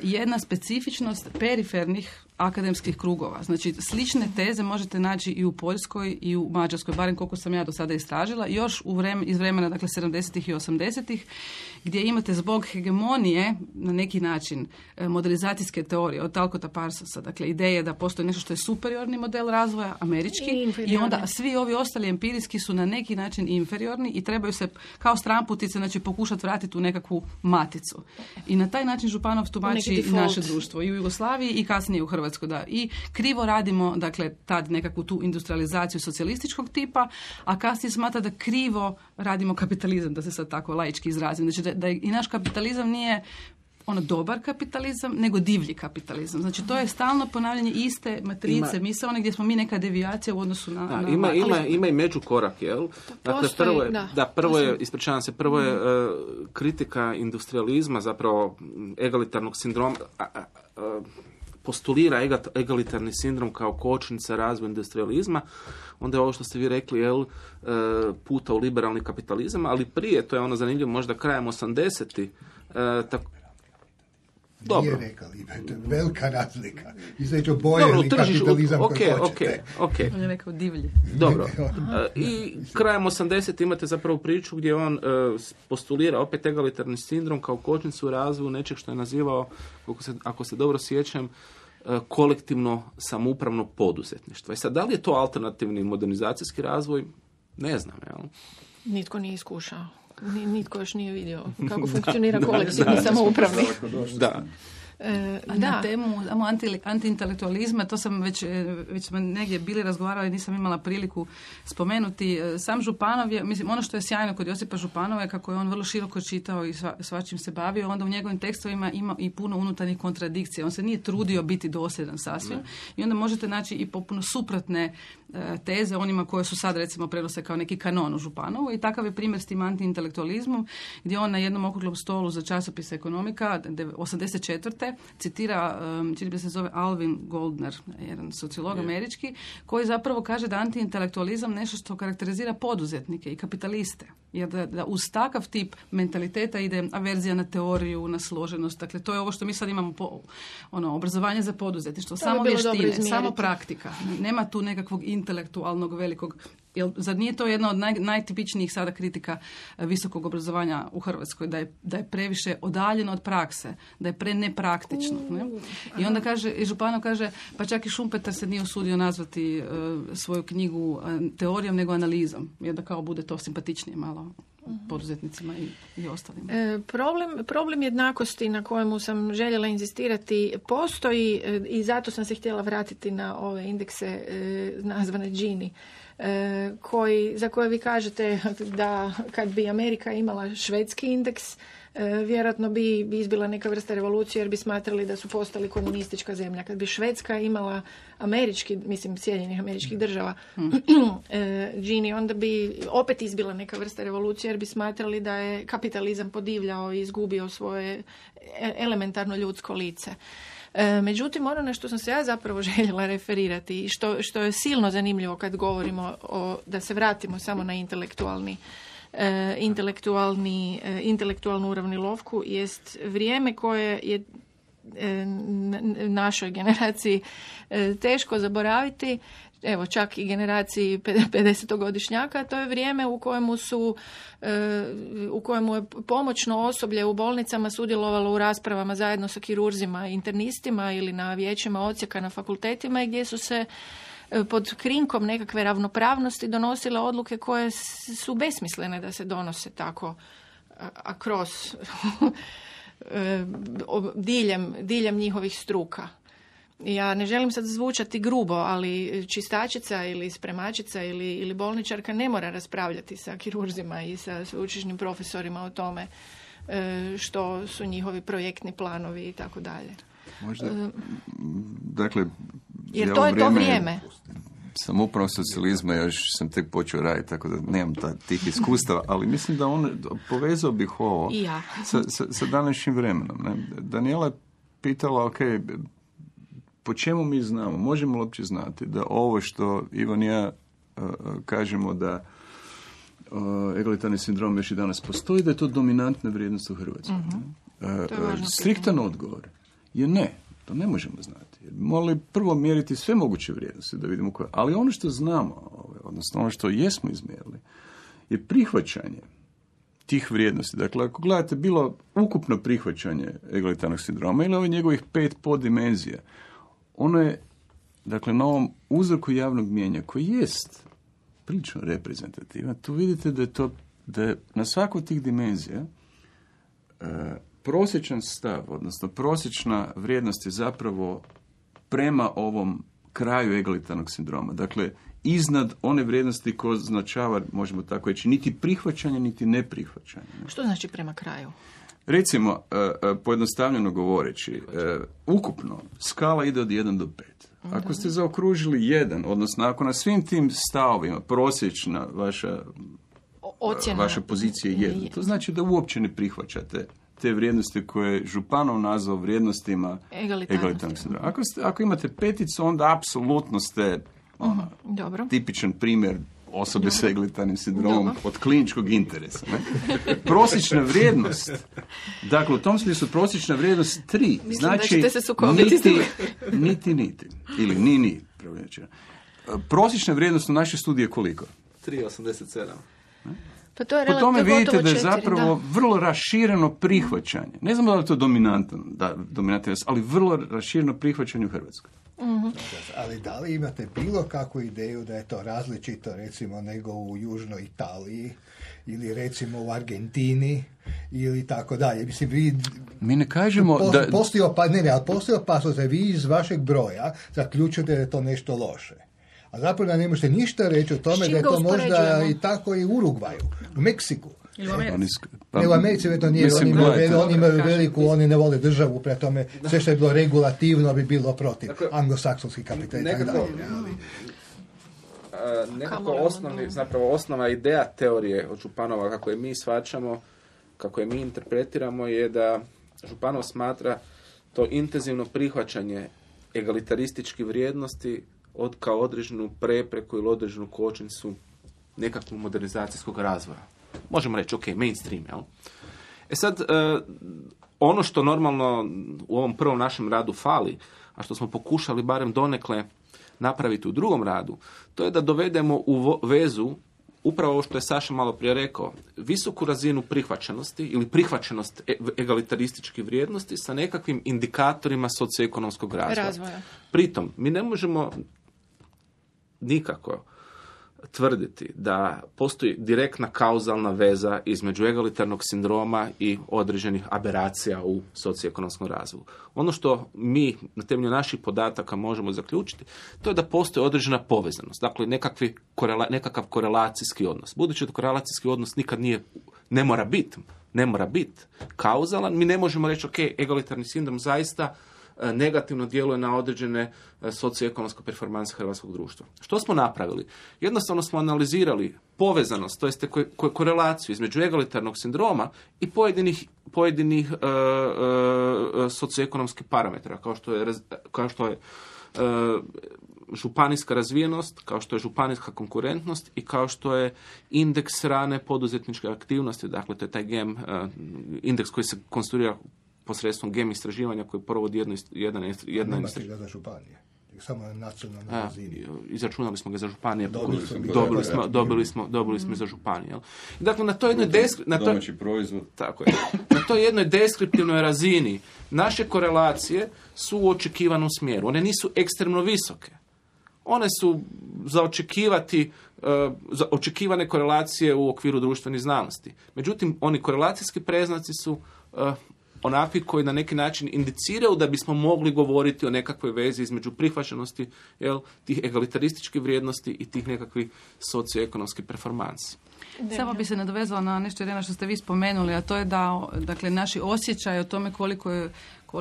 G: jedna specifičnost perifer akademskih krugova. Znači, slične teze možete naći i u Poljskoj i u Mađarskoj, barem koliko sam ja do sada istražila, još u vreme, iz vremena, dakle, 70. i 80 gdje imate zbog hegemonije na neki način e, modelizacijske teorije od Talcota Parsonsa, dakle ideje da postoji nešto što je superiorni model razvoja, američki, i, i onda svi ovi ostali empirijski su na neki način inferiorni i trebaju se kao stramputice znači, pokušati vratiti u nekakvu maticu. I na taj način Županov tumači naše društvo i u Jugoslaviji i kasnije u Hrvatskoj. Da. I krivo radimo, dakle, tad nekakvu tu industrializaciju socijalističkog tipa, a kasnije smatra da krivo radimo kapitalizam, da se sad tako laički izrazim. Znači da, da i naš kapitalizam nije ono dobar kapitalizam, nego divlji kapitalizam. Znači to je stalno ponavljanje iste matrice, ima, one gdje smo mi neka devijacija u odnosu na...
D: Da, ima, ima, ima i međukorak, jel? Dakle, prvo je, da, prvo je, ispričavam se, prvo je uh, kritika industrializma, zapravo egalitarnog sindroma, postulira egalitarni sindrom kao kočnica razvoja industrializma, onda je ovo što ste vi rekli, jel, e, puta u liberalni kapitalizam, ali prije, to je ono zanimljivo, možda krajem 80-ti, e, tako,
F: dobro. Nije rekao, velika razlika. Između boje ili kapitalizam
D: ok, ok, ok.
G: On je rekao divlji.
D: Dobro. E, I krajem 80 imate zapravo priču gdje on postulira opet egalitarni sindrom kao kočnicu u razvoju nečeg što je nazivao, ako se, ako se dobro sjećam, E, kolektivno samoupravno poduzetništvo. I sad, da li je to alternativni modernizacijski razvoj? Ne znam, jel?
C: Nitko nije iskušao. Nitko još nije vidio kako funkcionira kolektivni samoupravni.
D: Da.
G: E, Na temu anti, antiintelektualizma, to sam već, e, već smo negdje bili razgovarali, nisam imala priliku spomenuti. E, sam Županov je, mislim, ono što je sjajno kod Josipa Županova je kako je on vrlo široko čitao i sva, svačim se bavio, onda u njegovim tekstovima ima i puno unutarnjih kontradikcija. On se nije trudio biti dosljedan sasvim i onda možete naći i popuno suprotne e, teze onima koje su sad recimo prenose kao neki kanon u Županovu i takav je primjer s tim antiintelektualizmom gdje on na jednom okruglom stolu za časopis ekonomika 84 citira, um, čini se zove Alvin Goldner, jedan sociolog američki, koji zapravo kaže da antiintelektualizam nešto što karakterizira poduzetnike i kapitaliste. Jer da, da uz takav tip mentaliteta ide averzija na teoriju, na složenost. Dakle, to je ovo što mi sad imamo po, ono, obrazovanje za poduzetništvo. samo vještine, samo praktika. Nema tu nekakvog intelektualnog velikog Jel, zar nije to jedna od naj, najtipičnijih sada kritika e, visokog obrazovanja u Hrvatskoj, da je, da je previše odaljeno od prakse, da je pre nepraktično. Ne? I onda kaže, i Županov kaže, pa čak i Šumpetar se nije usudio nazvati uh, svoju knjigu uh, teorijom nego analizom, jer da kao bude to simpatičnije malo poduzetnicima i, i ostalim.
C: E, problem, problem jednakosti na kojemu sam željela inzistirati postoji i zato sam se htjela vratiti na ove indekse e, nazvane Gini. E, koji, za koje vi kažete da kad bi Amerika imala švedski indeks, e, vjerojatno bi, bi izbila neka vrsta revolucije jer bi smatrali da su postali komunistička zemlja. Kad bi Švedska imala američki, mislim Sjedinjenih američkih država, hmm. e, Gini, onda bi opet izbila neka vrsta revolucije jer bi smatrali da je kapitalizam podivljao i izgubio svoje elementarno ljudsko lice. E, međutim, ono na što sam se ja zapravo željela referirati i što, što je silno zanimljivo kad govorimo o, da se vratimo samo na intelektualni e, intelektualni, e, intelektualnu uravnilovku jest vrijeme koje je našoj generaciji teško zaboraviti. Evo čak i generaciji 50-godišnjaka, to je vrijeme u kojemu su u kojemu je pomoćno osoblje u bolnicama sudjelovalo u raspravama zajedno sa kirurzima internistima ili na vijećima odsjeka na fakultetima i gdje su se pod krinkom nekakve ravnopravnosti donosile odluke koje su besmislene da se donose tako a kroz diljem, diljem njihovih struka. Ja ne želim sad zvučati grubo, ali čistačica ili spremačica ili, ili bolničarka ne mora raspravljati sa kirurzima i sa sveučilišnim profesorima o tome e, što su njihovi projektni planovi i tako dalje.
E: Možda, e, dakle,
C: jer to je to vrijeme.
E: Sam upravo socijalizma, još sam tek počeo raditi, tako da nemam ta, tih iskustava, ali mislim da on, povezao bih ovo
C: I ja.
E: sa, sa, sa današnjim vremenom. Ne? Daniela je pitala, ok, po čemu mi znamo, možemo li uopće znati da ovo što Ivan i ja uh, kažemo da uh, egalitarni sindrom još i danas postoji, da je to dominantna vrijednost u Hrvatskoj.
C: Uh-huh.
E: striktan odgovor je ne, to ne možemo znati. Morali prvo mjeriti sve moguće vrijednosti da vidimo koje. Ali ono što znamo, ovaj, odnosno ono što jesmo izmjerili, je prihvaćanje tih vrijednosti. Dakle, ako gledate bilo ukupno prihvaćanje egalitarnog sindroma ili ovih njegovih pet podimenzija, ono je, dakle, na ovom uzorku javnog mijenja koji jest prilično reprezentativan, tu vidite da je to, da je na svakoj tih dimenzija e, prosječan stav, odnosno prosječna vrijednost je zapravo prema ovom kraju egalitarnog sindroma. Dakle, iznad one vrijednosti koje označava, možemo tako reći, niti prihvaćanje, niti neprihvaćanje.
C: Što znači prema kraju?
E: Recimo, e, e, pojednostavljeno govoreći, e, ukupno skala ide od 1 do 5. Ako ste zaokružili 1, odnosno ako na svim tim stavovima prosječna vaša,
C: Ocjena.
E: vaša pozicija je 1, to znači da uopće ne prihvaćate te vrijednosti koje je Županov nazvao vrijednostima egalitarnog sindroma. Ako, ste, ako imate peticu, onda apsolutno ste ona,
C: Dobro.
E: tipičan primjer osobe s egalitarnim sindromom od kliničkog interesa. Ne? Prosječna vrijednost, dakle u tom smislu prosječna vrijednost tri, znači
C: da se
E: niti, niti, niti, ili ni, ni. Prosječna vrijednost u našoj studiji je koliko?
D: 3,87.
C: Pa to je
E: po tome vidite da je
C: četiri,
E: zapravo
C: da.
E: vrlo rašireno prihvaćanje. Ne znamo da li je to dominantan, da, dominantan, ali vrlo rašireno prihvaćanje u Hrvatskoj.
C: Mhm.
F: Ali da li imate bilo kakvu ideju da je to različito recimo nego u Južnoj Italiji ili recimo u Argentini ili tako dalje. Mislim, vi,
E: Mi ne kažemo
F: pos-
E: da...
F: Postoji, opa, ne, ne, ali postoji opasnost da vi iz vašeg broja zaključujete da je to nešto loše. A zapravo da ne možete ništa reći o tome da je to možda i tako i u Urugvaju, u Meksiku.
G: Ili u Americi.
E: Pa,
F: Ne, u Americi to nije,
E: mislim,
F: oni imaju,
E: gledajte,
F: oni imaju
G: kažem,
F: veliku, oni ne vole državu, pre tome sve što je bilo regulativno bi bilo protiv
D: Dakle,
F: anglosaksonskih kapitala i tako
D: nekako-
F: dalje.
D: osnovni, zapravo osnova ideja teorije od Županova, kako je mi svačamo, kako je mi interpretiramo, je da Županov smatra to intenzivno prihvaćanje egalitarističkih vrijednosti od kao određenu prepreku ili određenu kočnicu nekakvog modernizacijskog razvoja. Možemo reći, ok, mainstream, jel? E sad, e, ono što normalno u ovom prvom našem radu fali, a što smo pokušali barem donekle napraviti u drugom radu, to je da dovedemo u vezu upravo ovo što je Saša malo prije rekao, visoku razinu prihvaćenosti ili prihvaćenost e- egalitarističkih vrijednosti sa nekakvim indikatorima socioekonomskog razvoja.
C: Razvoja.
D: Pritom, mi ne možemo nikako tvrditi da postoji direktna kauzalna veza između egalitarnog sindroma i određenih aberacija u socioekonomskom razvoju. Ono što mi na temelju naših podataka možemo zaključiti, to je da postoji određena povezanost, dakle nekakvi korela- nekakav korelacijski odnos. Budući da korelacijski odnos nikad nije, ne mora biti, ne mora biti kauzalan, mi ne možemo reći, ok, egalitarni sindrom zaista negativno djeluje na određene e, socioekonomske performanse hrvatskog društva. Što smo napravili? Jednostavno smo analizirali povezanost, to jeste ko- ko- korelaciju između egalitarnog sindroma i pojedinih, pojedinih e, e, socioekonomskih parametara, kao što je, kao što je e, županijska razvijenost, kao što je županijska konkurentnost i kao što je indeks rane poduzetničke aktivnosti, dakle to je taj GEM, e, indeks koji se konstruira posredstvom GEM istraživanja koji provodi jedno, ist- jedna
F: Nemate
D: istraživanja.
F: za županije. Samo na nacionalnoj razini.
D: izračunali smo ga za županije,
F: Dobili smo
D: dobili smo, dobili smo, dobili smo i za županije. Dakle, na toj jednoj desk- na toj,
E: proizvod.
D: tako je. Na toj jednoj deskriptivnoj razini naše korelacije su u očekivanom smjeru. One nisu ekstremno visoke. One su za očekivati e, za očekivane korelacije u okviru društvenih znanosti. Međutim, oni korelacijski preznaci su e, onakvi koji na neki način indiciraju da bismo mogli govoriti o nekakvoj vezi između prihvaćenosti jel, tih egalitarističkih vrijednosti i tih nekakvih socioekonomskih performansi.
G: Samo bi se nadovezala na nešto Irena što ste vi spomenuli, a to je da dakle, naši osjećaj o tome koliko je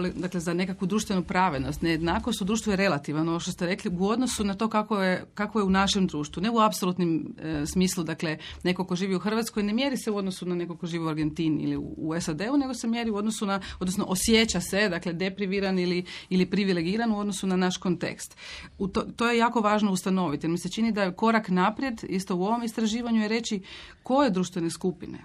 G: dakle, za nekakvu društvenu pravednost, nejednakost u društvu je relativan, ovo što ste rekli, u odnosu na to kako je, kako je u našem društvu. Ne u apsolutnim e, smislu, dakle, neko ko živi u Hrvatskoj ne mjeri se u odnosu na neko ko živi u Argentini ili u, u SAD-u, nego se mjeri u odnosu na, odnosno osjeća se, dakle, depriviran ili, ili privilegiran u odnosu na naš kontekst. U to, to je jako važno ustanoviti, jer mi se čini da je korak naprijed, isto u ovom istraživanju, je reći koje društvene skupine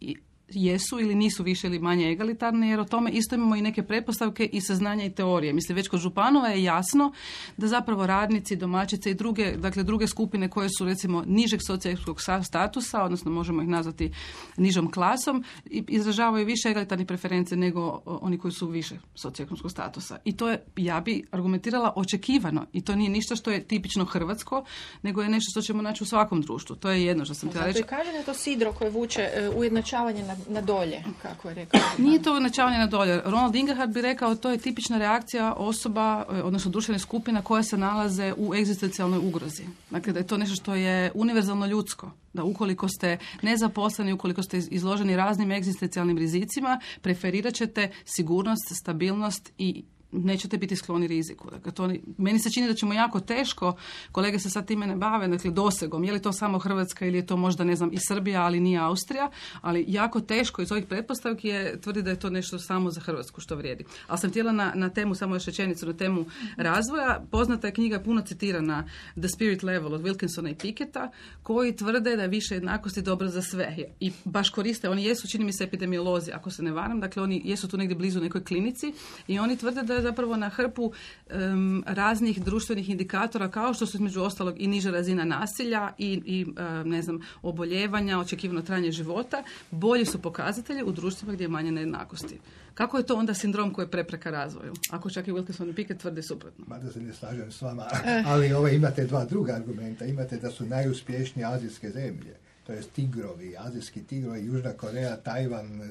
G: i- jesu ili nisu više ili manje egalitarne, jer o tome isto imamo i neke pretpostavke i saznanja i teorije. Mislim, već kod Županova je jasno da zapravo radnici, domaćice i druge, dakle druge skupine koje su recimo nižeg socijalnog sa- statusa, odnosno možemo ih nazvati nižom klasom, izražavaju više egalitarnih preferencije nego oni koji su više socioekonomskog statusa. I to je, ja bi argumentirala, očekivano. I to nije ništa što je tipično hrvatsko, nego je nešto što ćemo naći u svakom društvu. To je jedno što sam htjela
C: Zato
G: reći.
C: i kažem je to sidro koje vuče e, ujednačavanje na, na dolje, kako je rekao.
G: Nije to načavanje na dolje. Ronald Ingerhard bi rekao to je tipična reakcija osoba, e, odnosno društvenih skupina koje se nalaze u egzistencijalnoj ugrozi. Dakle, da je to nešto što je univerzalno ljudsko. Da ukoliko ste nezaposleni, ukoliko ste iz- izloženi raznim egzistencijalnim rizicima, preferirat ćete sigurnost, stabilnost i nećete biti skloni riziku. Dakle, to, ni- meni se čini da ćemo jako teško, kolege se sad time ne bave, dakle, dosegom, je li to samo Hrvatska ili je to možda, ne znam, i Srbija, ali nije Austrija, ali jako teško iz ovih pretpostavki je tvrdi da je to nešto samo za Hrvatsku što vrijedi. Ali sam htjela na, na temu, samo još rečenicu, na temu razvoja. Poznata je knjiga puno citirana The Spirit Level od Wilkinsona i Piketa, koji tvrde da je više jednakosti dobro za sve. I baš koriste, oni jesu, čini mi se, epidemiolozi, ako se ne varam, dakle oni jesu tu negdje blizu nekoj klinici i oni tvrde da je zapravo na hrpu em, raznih društvenih indikatora kao što su između ostalog i niža razina nasilja i, i em, ne znam, oboljevanja, očekivano trajanje života, bolji su pokazatelji u društvima gdje je manje nejednakosti. Kako je to onda sindrom koji je prepreka razvoju? Ako čak i Wilkinson i Pickett tvrde suprotno.
F: Mada se ne slažem s vama, ali ove, imate dva druga argumenta. Imate da su najuspješnije azijske zemlje, to je tigrovi, azijski tigrovi, Južna Koreja, Tajvan, e,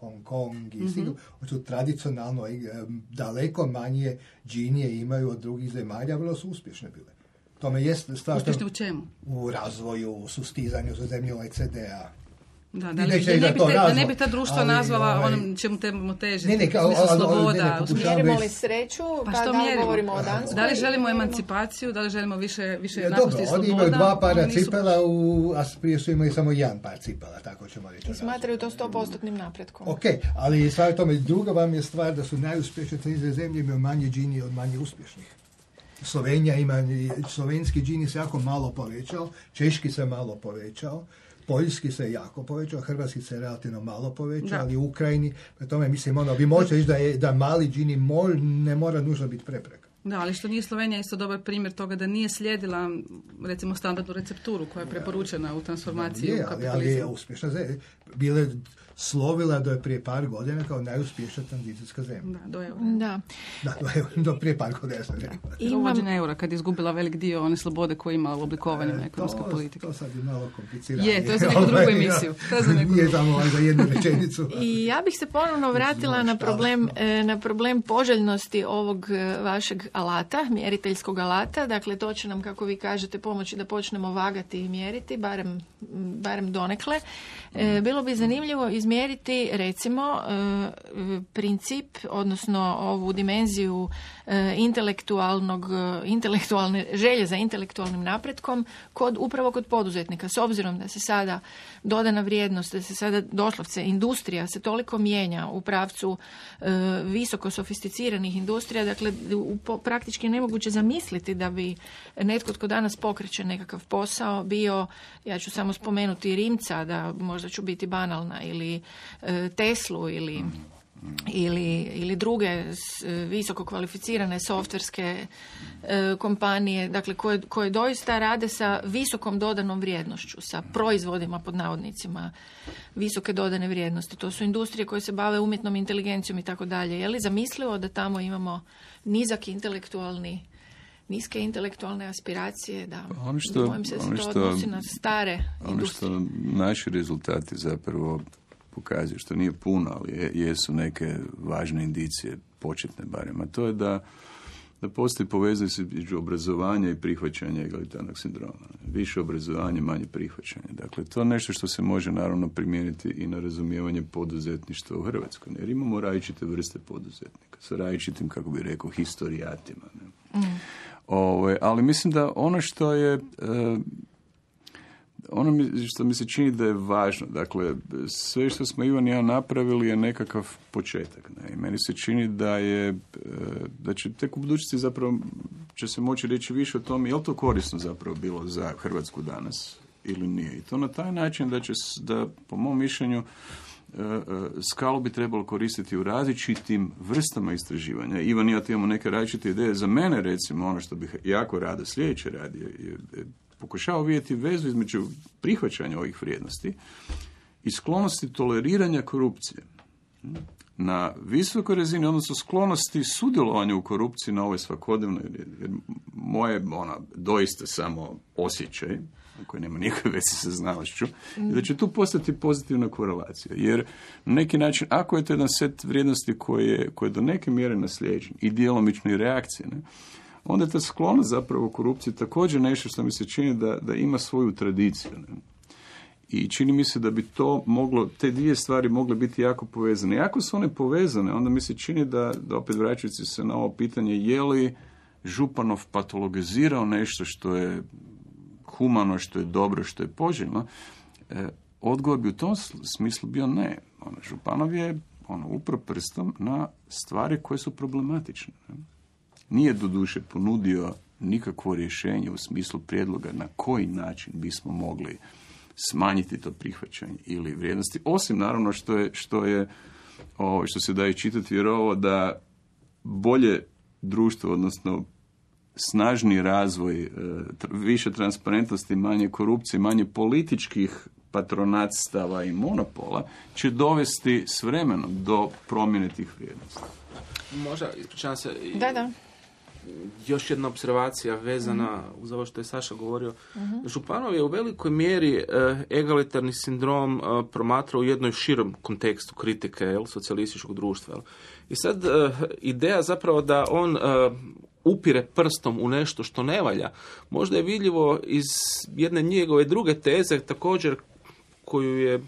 F: Hong Kong i mm su tradicionalno e, daleko manje džinije imaju od drugih zemalja, vrlo su uspješne bile. Tome jest stvar
G: Uspješni u čemu?
F: u razvoju, u sustizanju za zemlje OECD-a.
G: Da, da, li, da ne bi
F: to
G: te, da ne
F: razvoj,
G: bi ta društva
F: ali,
G: nazvala
F: ovaj,
G: onom čemu trebamo težiti.
F: Ne, ne, kao- ne, ne,
G: sloboda,
C: Mjerimo li sreću,
G: Pa
C: pa,
G: što
C: da li
G: mjerimo?
C: govorimo o Danskoj?
G: Da li želimo emancipaciju, da li želimo više, više
F: Ja,
G: jednakosti
F: dobro,
G: i
F: oni
G: sloboda?
F: imaju dva para
G: nisu-
F: cipela, u, a prije su imali samo jedan par cipela, tako ćemo reći.
C: I smatraju to 100% napretkom.
F: Ok, ali stvar je tome, druga vam je stvar da su najuspješnije tranzicije zemlje imaju manje džini od manje uspješnih. Slovenija ima, slovenski džini se jako malo povećao, češki se malo povećao, poljski se jako povećao, hrvatski se relativno malo povećao,
G: Da.
F: ali u Ukrajini, na tome mislim, ono, vi možete reći da, je, da mali džini mol ne mora nužno biti prepreka.
G: Da, ali što nije Slovenija isto dobar primjer toga da nije slijedila recimo standardnu recepturu koja je preporučena u transformaciji
F: Je,
G: u
F: ali, ali je uspješna zemlja. Bile slovila do je prije par godina kao najuspješnija tranzicijska zemlja.
G: Da, do eura.
C: Da.
F: Da, do, do prije par godina.
G: Do
C: Imam,
G: uvođenja eura, kad je izgubila velik dio one slobode koje je imala u oblikovanju
F: E,
G: ekonomske
F: to,
G: politike.
F: To sad je malo komplicirano.
G: Je, to je za neku drugu emisiju. To je za neku
F: Nije samo ovaj za jednu rečenicu.
C: I ja bih se ponovno vratila na problem, e, na problem poželjnosti ovog e, vašeg alata, mjeriteljskog alata, dakle to će nam, kako vi kažete, pomoći da počnemo vagati i mjeriti, barem, barem donekle. E, bilo bi zanimljivo izmjeriti, recimo, e, princip, odnosno ovu dimenziju e, intelektualnog, intelektualne želje za intelektualnim napretkom kod, upravo kod poduzetnika. S obzirom da se sada dodana vrijednost, da se sada doslovce industrija se toliko mijenja u pravcu visoko sofisticiranih industrija, dakle u, praktički nemoguće zamisliti da bi netko tko danas pokreće nekakav posao bio, ja ću samo spomenuti Rimca, da možda ću biti banalna, ili e, Teslu, ili ili, ili druge e, visoko kvalificirane softverske e, kompanije, dakle koje, koje doista rade sa visokom dodanom vrijednošću, sa proizvodima pod navodnicima visoke dodane vrijednosti. To su industrije koje se bave umjetnom inteligencijom i tako dalje. Je li zamislivo da tamo imamo nizak intelektualni niske intelektualne aspiracije, da
E: ono što,
C: bojim se
E: ono
C: što, to odnosi na stare
E: Ono što naši rezultati zapravo pokazuju, što nije puno, ali jesu neke važne indicije, početne barem, a to je da da postoji poveznica između obrazovanja i prihvaćanja egalitarnog sindroma. Više obrazovanje, manje prihvaćanje. Dakle, to je nešto što se može naravno primijeniti i na razumijevanje poduzetništva u Hrvatskoj. Jer imamo različite vrste poduzetnika sa različitim, kako bi rekao, historijatima. Ne? Mm. Ove, ali mislim da ono što je e, ono što mi se čini da je važno, dakle, sve što smo Ivan i ja napravili je nekakav početak. Ne? I meni se čini da je, e, da će tek u budućnosti zapravo će se moći reći više o tome je li to korisno zapravo bilo za Hrvatsku danas ili nije. I to na taj način da će, da po mom mišljenju, e, e, skalu bi trebalo koristiti u različitim vrstama istraživanja. Ivan i ja imamo neke različite ideje. Za mene, recimo, ono što bih jako rado sljedeće radio je pokušava vidjeti vezu između prihvaćanja ovih vrijednosti i sklonosti toleriranja korupcije. Na visokoj razini, odnosno sklonosti sudjelovanja u korupciji na ovoj svakodnevnoj, jer moje ona, doista samo osjećaj, koji nema nikakve veze sa znalošću, mm. da će tu postati pozitivna korelacija. Jer na neki način, ako je to jedan set vrijednosti koje, koje do neke mjere nasljeđen i djelomično i reakcije, ne, onda je ta sklonost zapravo korupcije također nešto što mi se čini da, da ima svoju tradiciju. Ne? I čini mi se da bi to moglo, te dvije stvari mogle biti jako povezane. I ako su one povezane, onda mi se čini da, da opet vraćajući se na ovo pitanje, je li Županov patologizirao nešto što je humano, što je dobro, što je poželjno, e, odgovor bi u tom smislu bio ne. Ono, Županov je ono, upro prstom na stvari koje su problematične. Ne? Nije doduše ponudio nikakvo rješenje u smislu prijedloga na koji način bismo mogli smanjiti to prihvaćanje ili vrijednosti, osim naravno što je, što je o, što se daje čitati jer ovo da bolje društvo, odnosno snažni razvoj, e, više transparentnosti, manje korupcije, manje političkih patronatstava i monopola će dovesti s vremenom do promjene tih vrijednosti.
D: Možda, ispričavam se,
C: da, da
D: još jedna observacija vezana mm uz ovo što je Saša govorio. mm Županov je u velikoj mjeri e, egalitarni sindrom e, promatrao u jednom širom kontekstu kritike jel, socijalističkog društva. Jel. I sad e, ideja zapravo da on upire prstom u nešto što ne valja, možda je vidljivo iz jedne njegove druge teze također koju je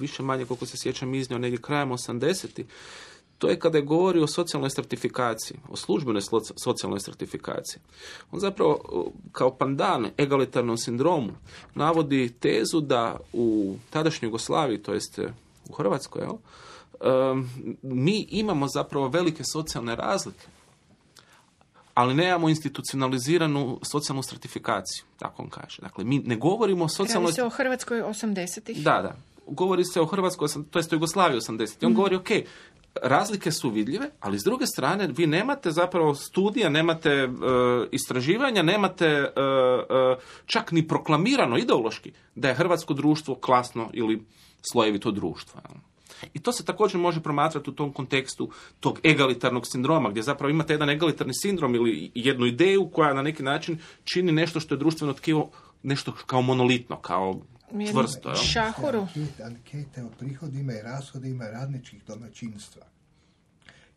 D: više manje koliko se sjećam iznio negdje krajem 80 to je kada je govori o socijalnoj stratifikaciji, o službenoj socijalnoj stratifikaciji. On zapravo kao pandan egalitarnom sindromu navodi tezu da u tadašnjoj Jugoslaviji, to jest u Hrvatskoj, jel, mi imamo zapravo velike socijalne razlike, ali nemamo institucionaliziranu socijalnu stratifikaciju, tako on kaže. Dakle, mi ne govorimo o socijalnoj...
C: Radi se o Hrvatskoj 80-ih?
D: Da, da govori se o Hrvatskoj, to jest o Jugoslaviji 80. On mm. govori, ok, razlike su vidljive, ali s druge strane vi nemate zapravo studija, nemate e, istraživanja, nemate e, e, čak ni proklamirano ideološki da je hrvatsko društvo klasno ili slojevito društvo. I to se također može promatrati u tom kontekstu tog egalitarnog sindroma, gdje zapravo imate jedan egalitarni sindrom ili jednu ideju koja na neki način čini nešto što je društveno tkivo, nešto kao monolitno, kao čvrsto.
C: Šahuru.
F: Ankete o prihodima i rashodima radničkih domaćinstva.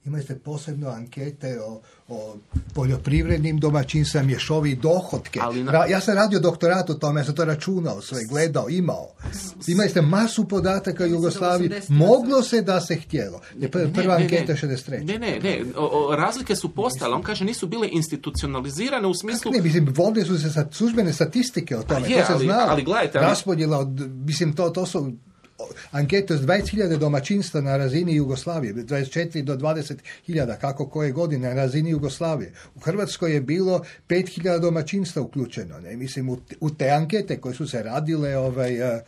F: Imali ste posebno ankete o, o poljoprivrednim domaćinstvima, mješovi dohotke.
D: Ali na-
F: Ra- ja sam radio doktorat o tome, ja sam to računao, sve gledao, imao. Imali ste masu podataka u Jugoslaviji.
G: 80%.
F: Moglo se da se htjelo. Je
D: Ne,
F: prva
D: ne,
F: anketa
D: ne.
F: 63.
D: Ne, ne, ne. O, o, razlike su postale. On kaže nisu bile institucionalizirane u smislu...
F: Ne, mislim, vodile su se sad službene statistike o tome,
D: je,
F: to se
D: ali-
F: zna.
D: ali gledajte, ali-
F: Raspodjela od, mislim, to, to su ankete s 20.000 domaćinstva na razini Jugoslavije, 24 do 20.000, kako koje godine na razini Jugoslavije. U Hrvatskoj je bilo 5.000 domaćinstva uključeno, ne, mislim, u, te- ankete koje su se radile, ovaj, eh,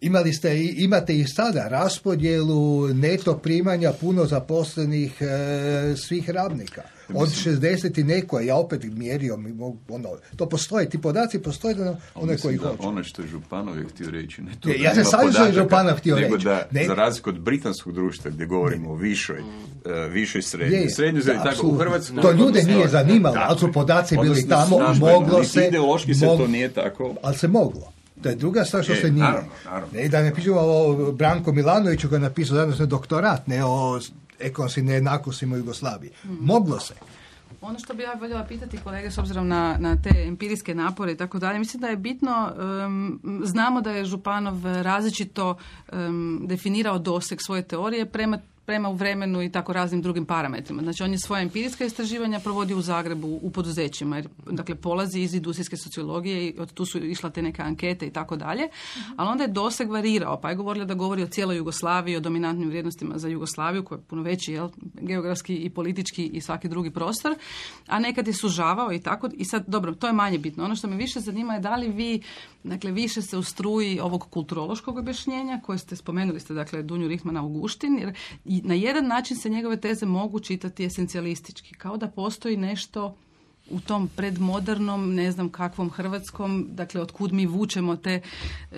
F: Imali ste imate i sada raspodjelu neto primanja puno zaposlenih eh, svih radnika. Od 60 i neko, ja opet mjerio, mi mogu- ono, to postoje, ti podaci postoje da onaj
E: Mislim
F: koji
E: da
F: hoće.
E: ono što je Županov je htio reći, ne to
F: Je,
E: da
F: ja se
E: nema
F: slažem što je Županov htio
E: nego
F: reći.
E: da,
F: Ne.
E: za razliku od britanskog društva gdje govorimo o višoj, e, višoj srednjoj,
F: Je, je,
E: srednjoj,
F: da,
E: tako, u. Hrvatskoj...
F: To ljude nije
E: Tako.
F: zanimalo, ali su podaci bili
E: Odnosno,
F: tamo,
E: snažno je,
F: moglo se...
E: Ideološki se to nije tako.
F: Ali se moglo. To je druga stvar što
E: Je,
F: se nije.
E: naravno, naravno.
F: Ne, da ne pričamo o Branko Milanoviću koji je napisao sve doktorat, ne o ekonomskim nejednakostima u Jugoslaviji. Moglo se.
G: Ono što bi ja voljela pitati kolege s obzirom na, na te empirijske napore i tako dalje, mislim da je bitno, em, znamo da je Županov različito em, definirao doseg svoje teorije prema prema vremenu i tako raznim drugim parametrima. Znači on je svoje empirijska istraživanja provodio u Zagrebu u poduzećima, jer dakle polazi iz industrijske sociologije i od tu su išla te neke ankete i tako dalje, ali onda je doseg varirao, pa je govorila da govori o cijeloj Jugoslaviji, o dominantnim vrijednostima za Jugoslaviju, koja je puno veći, jel, geografski i politički i svaki drugi prostor, a nekad je sužavao i tako, i sad, dobro, to je manje bitno. Ono što me više zanima je da li vi, dakle, više se u struji ovog kulturološkog objašnjenja, koje ste spomenuli ste, dakle, Dunju Rihmana Augustin, jer na jedan način se njegove teze mogu čitati esencijalistički, kao da postoji nešto u tom predmodernom, ne znam kakvom hrvatskom, dakle otkud mi vučemo te e,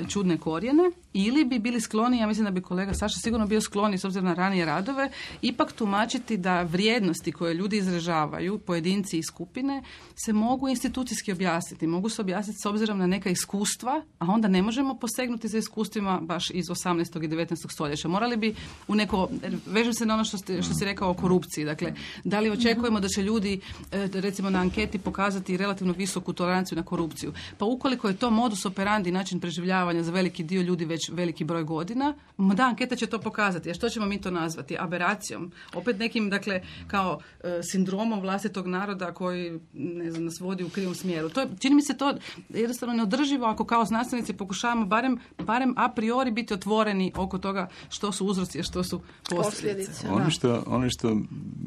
G: čudne korijene, ili bi bili skloni, ja mislim da bi kolega Saša sigurno bio skloni s obzirom na ranije radove, ipak tumačiti da vrijednosti koje ljudi izražavaju, pojedinci i skupine, se mogu institucijski objasniti, mogu se objasniti s obzirom na neka iskustva, a onda ne možemo posegnuti za iskustvima baš iz 18. i 19. stoljeća. Morali bi u neko, vežem se na ono što, ste, što si rekao o korupciji, dakle, da li očekujemo da će ljudi, e, recimo na anketi, pokazati relativno visoku toleranciju na korupciju. Pa ukoliko je to modus operandi, način preživljavanja za veliki dio ljudi već veliki broj godina, da, anketa će to pokazati. A što ćemo mi to nazvati? Aberacijom. Opet nekim, dakle, kao e, sindromom vlastitog naroda koji, ne znam, nas vodi u krivom smjeru. To čini mi se to jednostavno neodrživo ako kao znanstvenici pokušavamo barem, barem a priori biti otvoreni oko toga što su uzroci, a što su posljedice.
E: Ono što, ono što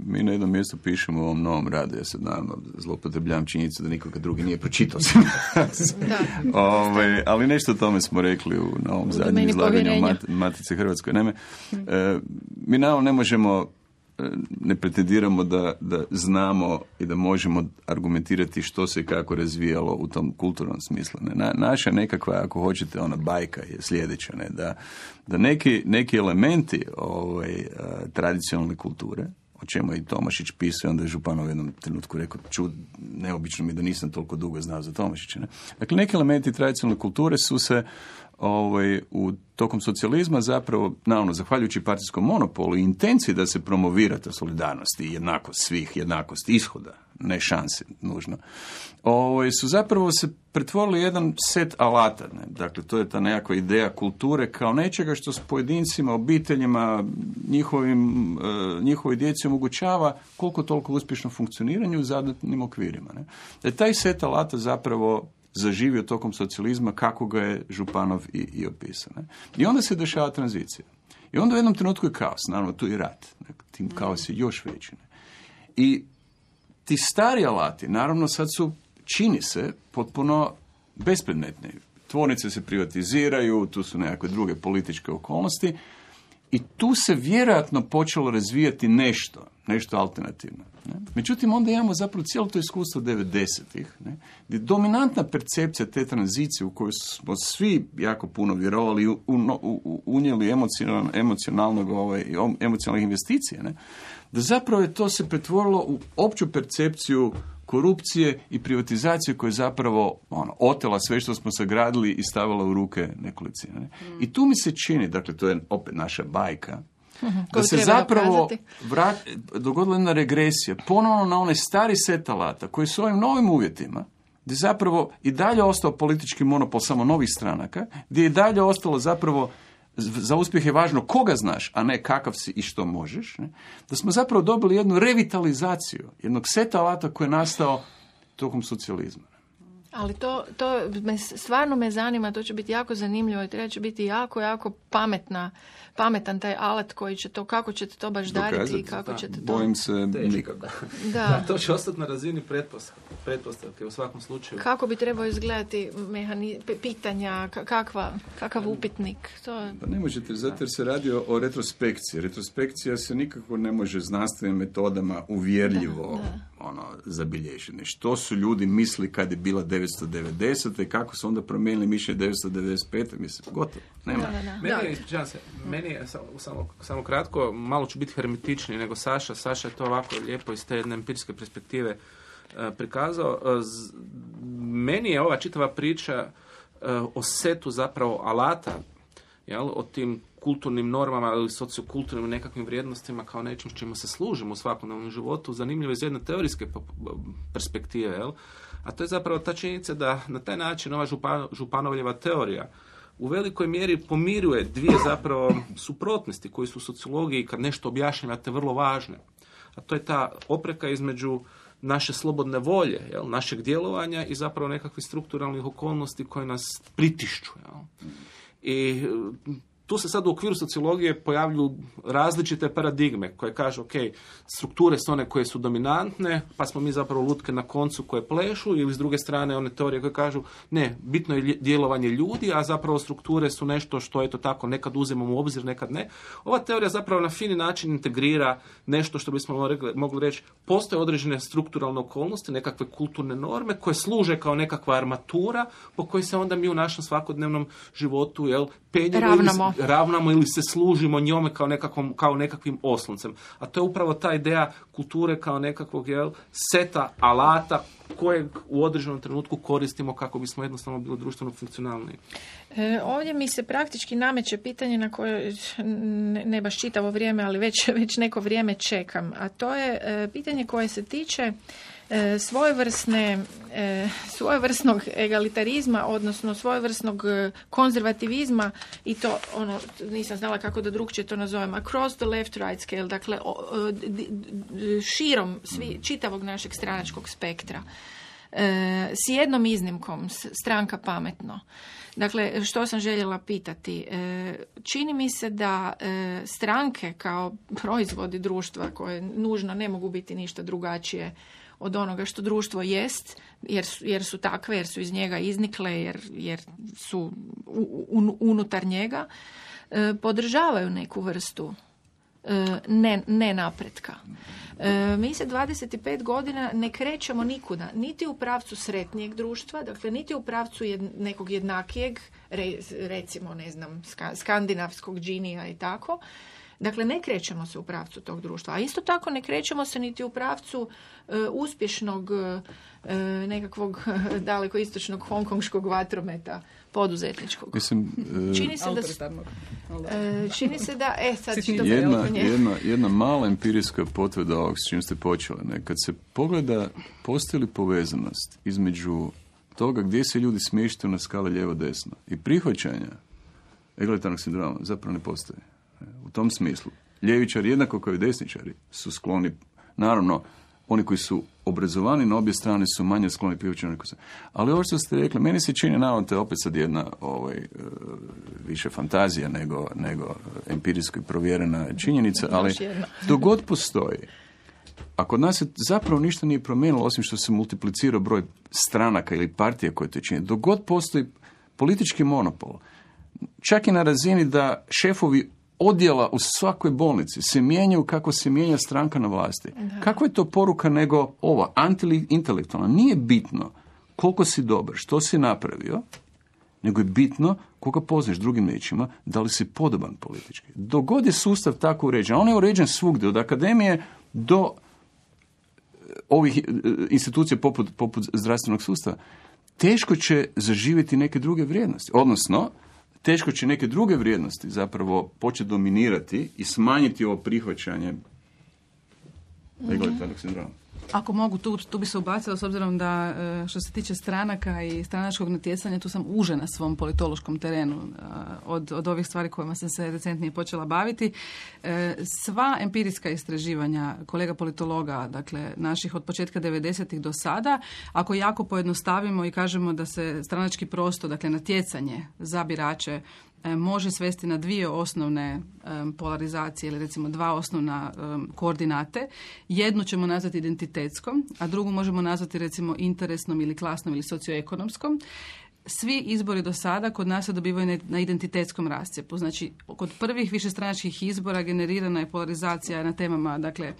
E: mi na jednom mjestu pišemo u ovom novom radu, ja sad naravno zloupotrebljavam činjenicu da nikoga drugi nije pročitao.
C: Da.
E: Ove, ali nešto o tome smo rekli u, na ovom zadnjem izlaganju. Mat, Matice Hrvatskoj. Naime, e, mi naravno ne možemo e, ne pretendiramo da, da znamo i da možemo argumentirati što se kako razvijalo u tom kulturnom smislu. Ne? Na, naša nekakva, ako hoćete, ona bajka je sljedeća, ne? Da, da neki, neki elementi ovaj, e, tradicionalne kulture, o čemu je i Tomašić pisao, onda je Županov u jednom trenutku rekao, čud, neobično mi da nisam toliko dugo znao za Tomašića. Ne? Dakle, neki elementi tradicionalne kulture su se ovaj, u tokom socijalizma zapravo, naravno, zahvaljujući partijskom monopolu i intenciji da se promovira ta solidarnost i jednakost svih, jednakost ishoda, ne šanse nužno, ovaj, su zapravo se pretvorili jedan set alata. Ne? Dakle, to je ta nekakva ideja kulture kao nečega što s pojedincima, obiteljima, njihovim, e, njihovoj djeci omogućava koliko toliko uspješno funkcioniranje u zadatnim okvirima. Ne? Je taj set alata zapravo zaživio tokom socijalizma kako ga je Županov i, i opisao. Ne? I onda se dešava tranzicija. I onda u jednom trenutku je kaos, naravno tu i rat. Tim kaos je još veći. Ne? I ti stari alati, naravno sad su, čini se, potpuno bespredmetni. Tvornice se privatiziraju, tu su nekakve druge političke okolnosti i tu se vjerojatno počelo razvijati nešto, nešto alternativno. Ne? Međutim, onda imamo zapravo cijelo to iskustvo 90-ih, ne? gdje dominantna percepcija te tranzicije u kojoj smo svi jako puno vjerovali i unijeli emocionalno, emocionalnog, ovaj, emocionalnih investicija, ne? Da zapravo je to se pretvorilo u opću percepciju korupcije i privatizacije koja je zapravo ono, otela sve što smo sagradili i stavila u ruke nekolicine. Ne? I tu mi se čini, dakle to je opet naša bajka,
C: koju
E: Da se zapravo vrat, dogodila jedna regresija, ponovno na onaj stari set alata koji su ovim novim uvjetima, gdje zapravo i dalje ostao politički monopol samo novih stranaka, gdje je i dalje ostalo zapravo za uspjeh je važno koga znaš, a ne kakav si i što možeš, ne? da smo zapravo dobili jednu revitalizaciju jednog seta alata koji je nastao tokom socijalizma.
C: Ali to, to me, stvarno me zanima, to će biti jako zanimljivo i treba će biti jako, jako pametna, pametan taj alat koji će to, kako ćete to baš dariti i
E: Dokazati.
C: kako
D: Da,
C: ćete to...
E: Bojim se nikako.
D: da.
C: Da.
D: Da, to će ostati na razini pretpostavke, pretpostavke u svakom slučaju.
C: Kako bi trebao izgledati mehani, pitanja, ka- kakva, kakav upitnik? To.
E: Pa ne možete, zato jer se radi o, o retrospekciji. Retrospekcija se nikako ne može znanstvenim metodama uvjerljivo ono, zabilježiti. Što su ljudi misli kad je bila 990. i kako su onda promijenili mišljenje 995. Mislim, gotovo. Nema.
C: Da, da, da.
D: Meni je, ispričavam se, meni je samo, samo, kratko, malo ću biti hermetičniji nego Saša. Saša je to ovako lijepo iz te jedne empirijske perspektive e, prikazao. E, meni je ova čitava priča e, o setu zapravo alata, jel, o tim kulturnim normama ili sociokulturnim nekakvim vrijednostima kao nečim s čime se služimo u svakodnevnom životu, zanimljivo iz jedne teorijske perspektive, jel? a to je zapravo ta činjenica da na taj način ova Župan, Županovljeva teorija u velikoj mjeri pomiruje dvije zapravo suprotnosti koje su u sociologiji kad nešto objašnjavate vrlo važne. A to je ta opreka između naše slobodne volje, jel, našeg djelovanja i zapravo nekakvih strukturalnih okolnosti koje nas pritišću. Jel. I tu se sad u okviru sociologije pojavljuju različite paradigme koje kažu, ok, strukture su one koje su dominantne, pa smo mi zapravo lutke na koncu koje plešu, ili s druge strane one teorije koje kažu, ne, bitno je djelovanje ljudi, a zapravo strukture su nešto što, eto tako, nekad uzimamo u obzir, nekad ne. Ova teorija zapravo na fini način integrira nešto što bismo mogli- reći, postoje određene strukturalne okolnosti, nekakve kulturne norme koje služe kao nekakva armatura po kojoj se onda mi u našem svakodnevnom životu jel, penjemo ili
C: Ravnamo.
D: Ravnamo ili se služimo njome kao, nekakvom, kao nekakvim osloncem. A to je upravo ta ideja kulture kao nekakvog jel, seta alata kojeg u određenom trenutku koristimo kako bismo jednostavno bili društveno funkcionalni.
C: E, ovdje mi se praktički nameće pitanje na koje ne, ne baš čitavo vrijeme, ali već, već neko vrijeme čekam. A to je e, pitanje koje se tiče svojevrsne, e, svojevrsnog egalitarizma, odnosno svojevrsnog e, konzervativizma i to, ono, nisam znala kako da drugčije to nazovem, across the left-right scale, dakle širom svi, čitavog našeg stranačkog spektra. E, s jednom iznimkom, stranka pametno. Dakle, što sam željela pitati? E, čini mi se da e, stranke kao proizvodi društva koje nužno ne mogu biti ništa drugačije od onoga što društvo jest, jer su, jer su takve, jer su iz njega iznikle, jer, jer su u- u- unutar njega, e, podržavaju neku vrstu e, ne, ne napretka. E, mi se 25 godina ne krećemo nikuda, niti u pravcu sretnijeg društva, dakle niti u pravcu jed- nekog jednakijeg, re- recimo, ne znam, ska- skandinavskog džinija i tako. Dakle, ne krećemo se u pravcu tog društva. A isto tako ne krećemo se niti u pravcu e, uspješnog e, nekakvog daleko istočnog hongkongškog vatrometa poduzetničkog.
E: Mislim, e,
C: Čini se da, e, čini se da, e sad
E: jedna, jedna, jedna mala empirijska potvrda ovog s čim ste počeli. Ne? Kad se pogleda postoji li povezanost između toga gdje se ljudi smještaju na skali lijevo-desno i prihvaćanja egalitarnog sindroma zapravo ne postoji. U tom smislu, ljevičari jednako kao i desničari su skloni, naravno, oni koji su obrazovani na obje strane su manje skloni se- Ali ovo što ste rekli, meni se čini, naravno, to je opet sad jedna ovaj, e, više fantazija nego, nego empirijski provjerena činjenica, ali
C: Još jedna.
E: dok god postoji, a kod nas se zapravo ništa nije promijenilo, osim što se multiplicirao broj stranaka ili partija koje to čine. Dok god postoji politički monopol, čak i na razini da šefovi odjela u svakoj bolnici se mijenjaju kako se mijenja stranka na vlasti. Kakva je to poruka nego ova, anti-intelektualna? Nije bitno koliko si dobar, što si napravio, nego je bitno koga poznaš drugim riječima, da li si podoban politički. Dok god je sustav tako uređen, on je uređen svugdje, od akademije do e, ovih e, institucija poput, poput zdravstvenog sustava, teško će zaživjeti neke druge vrijednosti. Odnosno, teško će neke druge vrijednosti zapravo početi dominirati i smanjiti ovo prihvaćanje sindroma.
G: Ako mogu, tu, tu bi se ubacila s obzirom da e, što se tiče stranaka i stranačkog natjecanja, tu sam uže na svom politološkom terenu e, od, od ovih stvari kojima sam se recentnije počela baviti. E, sva empirijska istraživanja kolega politologa, dakle naših od početka 90-ih do sada, ako jako pojednostavimo i kažemo da se stranački prostor, dakle natjecanje za birače može svesti na dvije osnovne e, polarizacije ili recimo dva osnovna e, koordinate. Jednu ćemo nazvati identitetskom, a drugu možemo nazvati recimo interesnom ili klasnom ili socioekonomskom svi izbori do sada kod nas se dobivaju na identitetskom rascjepu. Znači, kod prvih višestranačkih izbora generirana je polarizacija na temama, dakle,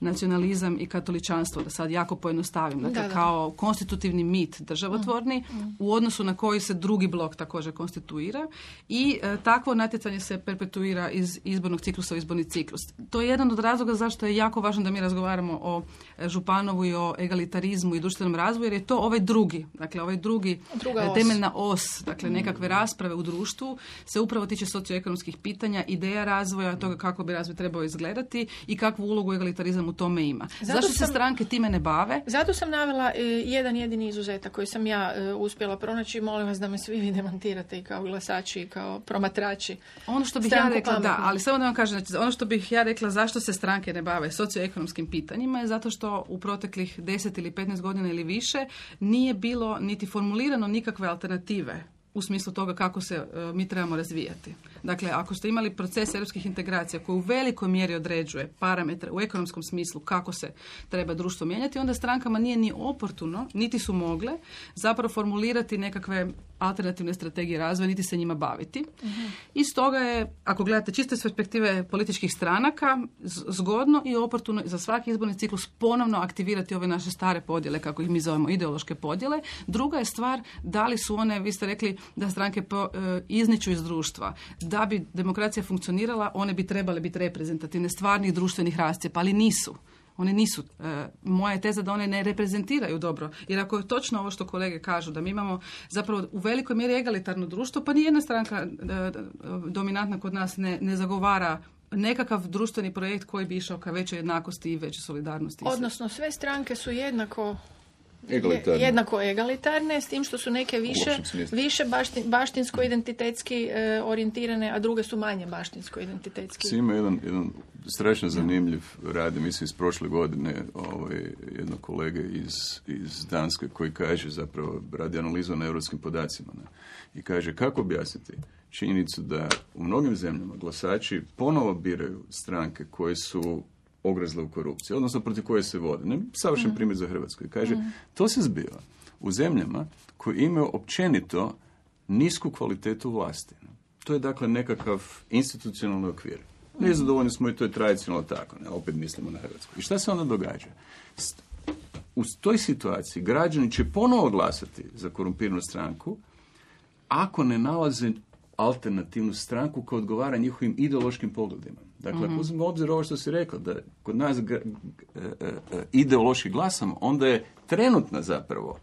G: nacionalizam i katoličanstvo, da sad jako pojednostavim, dakle, kao konstitutivni mit državotvorni, mm, mm. u odnosu na koji se drugi blok također konstituira i e, takvo natjecanje se perpetuira iz izbornog ciklusa u izborni ciklus. To je jedan od razloga zašto je jako važno da mi razgovaramo o e, Županovu i o egalitarizmu i društvenom razvoju, jer je to ovaj drugi, dakle, ovaj drugi Druga temeljna os, dakle nekakve rasprave u društvu se upravo tiče socioekonomskih pitanja, ideja razvoja, toga kako bi razvoj trebao izgledati i kakvu ulogu egalitarizam u tome ima. Zato Zašto se stranke time ne bave?
C: Zato sam navela e, jedan jedini izuzetak koji sam ja e, uspjela pronaći. Molim vas da me svi vi demantirate i kao glasači i kao promatrači.
G: Ono što bih ja rekla, da, ali samo da vam kažem, znači, ono što bih ja rekla zašto se stranke ne bave socioekonomskim pitanjima je zato što u proteklih 10 ili 15 godina ili više nije bilo niti formulirano nikakve alternativa. U smislu toga kako se e, mi trebamo razvijati. Dakle, ako ste imali proces europskih integracija koji u velikoj mjeri određuje parametre u ekonomskom smislu kako se treba društvo mijenjati, onda strankama nije ni oportuno, niti su mogle zapravo formulirati nekakve alternativne strategije razvoja, niti se njima baviti. uh I stoga je, ako gledate čiste s perspektive političkih stranaka, zgodno i oportuno za svaki izborni ciklus ponovno aktivirati ove naše stare podjele, kako ih mi zovemo ideološke podjele. Druga je stvar, da li su one, vi ste rekli da stranke po, e, izniču iz društva, da bi demokracija funkcionirala, one bi trebale biti reprezentativne stvarnih društvenih rascijepa, ali nisu. One nisu. E, moja je teza da one ne reprezentiraju dobro. Jer ako je točno ovo što kolege kažu, da mi imamo zapravo u velikoj mjeri egalitarno društvo, pa nijedna stranka e, dominantna kod nas ne, ne zagovara nekakav društveni projekt koji bi išao ka većoj jednakosti i većoj solidarnosti.
C: Odnosno sve stranke su jednako egalitarne. jednako egalitarne, s tim što su neke više, više baštinsko-identitetski e, orijentirane, a druge su manje baštinsko-identitetski.
E: Ima jedan, jedan strašno zanimljiv rad, mislim iz prošle godine, ovaj, jedno kolege iz, iz Danske koji kaže zapravo, radi analizu na europskim podacima ne? i kaže kako objasniti činjenicu da u mnogim zemljama glasači ponovo biraju stranke koje su ogrezla u korupciju, odnosno protiv koje se vode. Ne, savršen mm. primjer za Hrvatsku. Kaže, mm. to se zbiva u zemljama koje imaju općenito nisku kvalitetu vlasti. To je dakle nekakav institucionalni okvir. Mm. Nezadovoljni smo i to je tradicionalno tako. Ne? Opet mislimo na Hrvatsku. I šta se onda događa? U toj situaciji građani će ponovo glasati za korumpiranu stranku ako ne nalaze alternativnu stranku koja odgovara njihovim ideološkim pogledima. Dakle, mm-hmm. uzmimo obzir ovo što si rekao, da kod nas e, e, ideološki glasamo, onda je trenutna zapravo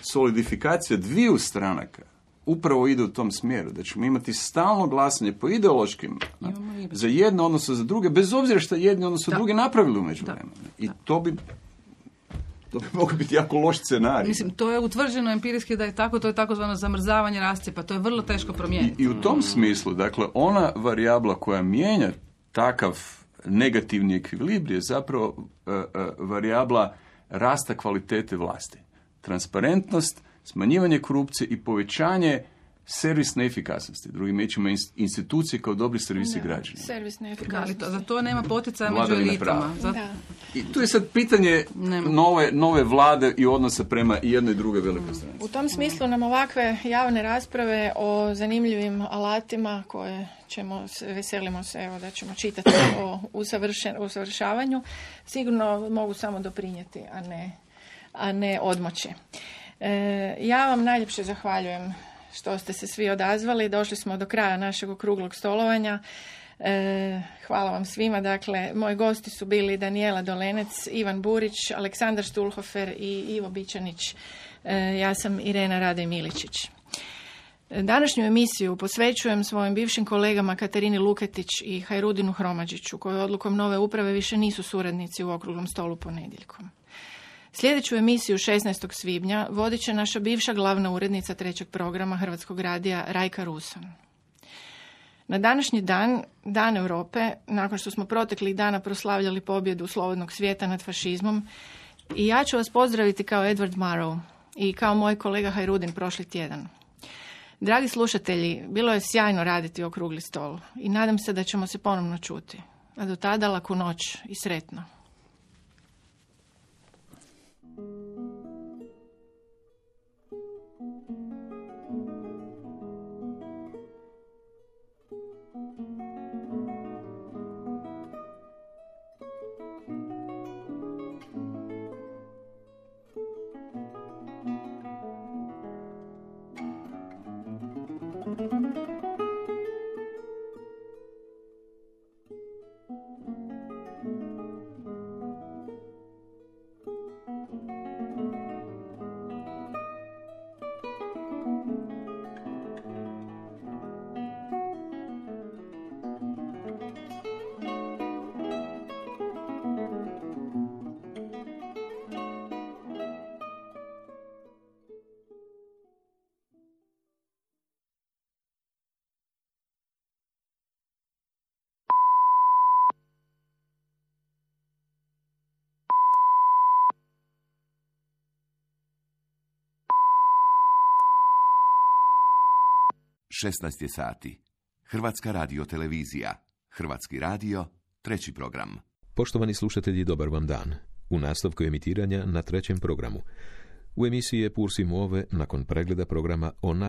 E: solidifikacija dviju stranaka upravo ide u tom smjeru, da ćemo imati stalno glasanje po ideološkim za jedno odnosno za druge, bez obzira što jedni odnosno druge napravili u međuvremenu. I to bi to bi mogao biti jako loš scenarij.
G: Mislim, to je utvrđeno empirijski da je tako, to je takozvano zamrzavanje rascijepa, to je vrlo teško promijeniti.
E: I, I, u tom smislu, dakle, ona varijabla koja mijenja takav negativni ekvilibrij je zapravo uh, varijabla rasta kvalitete vlasti. Transparentnost, smanjivanje korupcije i povećanje servisne efikasnosti. Drugim riječima institucije kao dobri servisi građana.
C: Servisne efikasnosti.
G: to, za to nema poticaja među elitama.
E: I tu je sad pitanje nove, nove vlade i odnosa prema jednoj i druge velikoj strani.
C: U tom smislu nam ovakve javne rasprave o zanimljivim alatima koje ćemo, veselimo se evo, da ćemo čitati o usavršavanju, sigurno mogu samo doprinijeti, a ne, a ne odmoći. E, ja vam najljepše zahvaljujem što ste se svi odazvali. Došli smo do kraja našeg okruglog stolovanja. E, hvala vam svima. Dakle, moji gosti su bili Daniela Dolenec, Ivan Burić, Aleksandar Stulhofer i Ivo Bičanić. E, ja sam Irena Rade Miličić. Današnju emisiju posvećujem svojim bivšim kolegama Katarini Luketić i Hajrudinu Hromađiću, koji odlukom nove uprave više nisu suradnici u okruglom stolu ponedjeljkom. Sljedeću emisiju 16. svibnja vodit će naša bivša glavna urednica trećeg programa Hrvatskog radija Rajka Rusan. Na današnji dan, Dan Europe, nakon što smo proteklih dana proslavljali pobjedu slobodnog svijeta nad fašizmom, i ja ću vas pozdraviti kao Edward Marrow i kao moj kolega Hajrudin prošli tjedan. Dragi slušatelji, bilo je sjajno raditi okrugli stol i nadam se da ćemo se ponovno čuti. A do tada laku noć i sretno.
H: 16 je sati. Hrvatska radio televizija. Hrvatski radio, treći program.
B: Poštovani slušatelji, dobar vam dan. U nastavku emitiranja na trećem programu. U emisiji je Pursi Move nakon pregleda programa o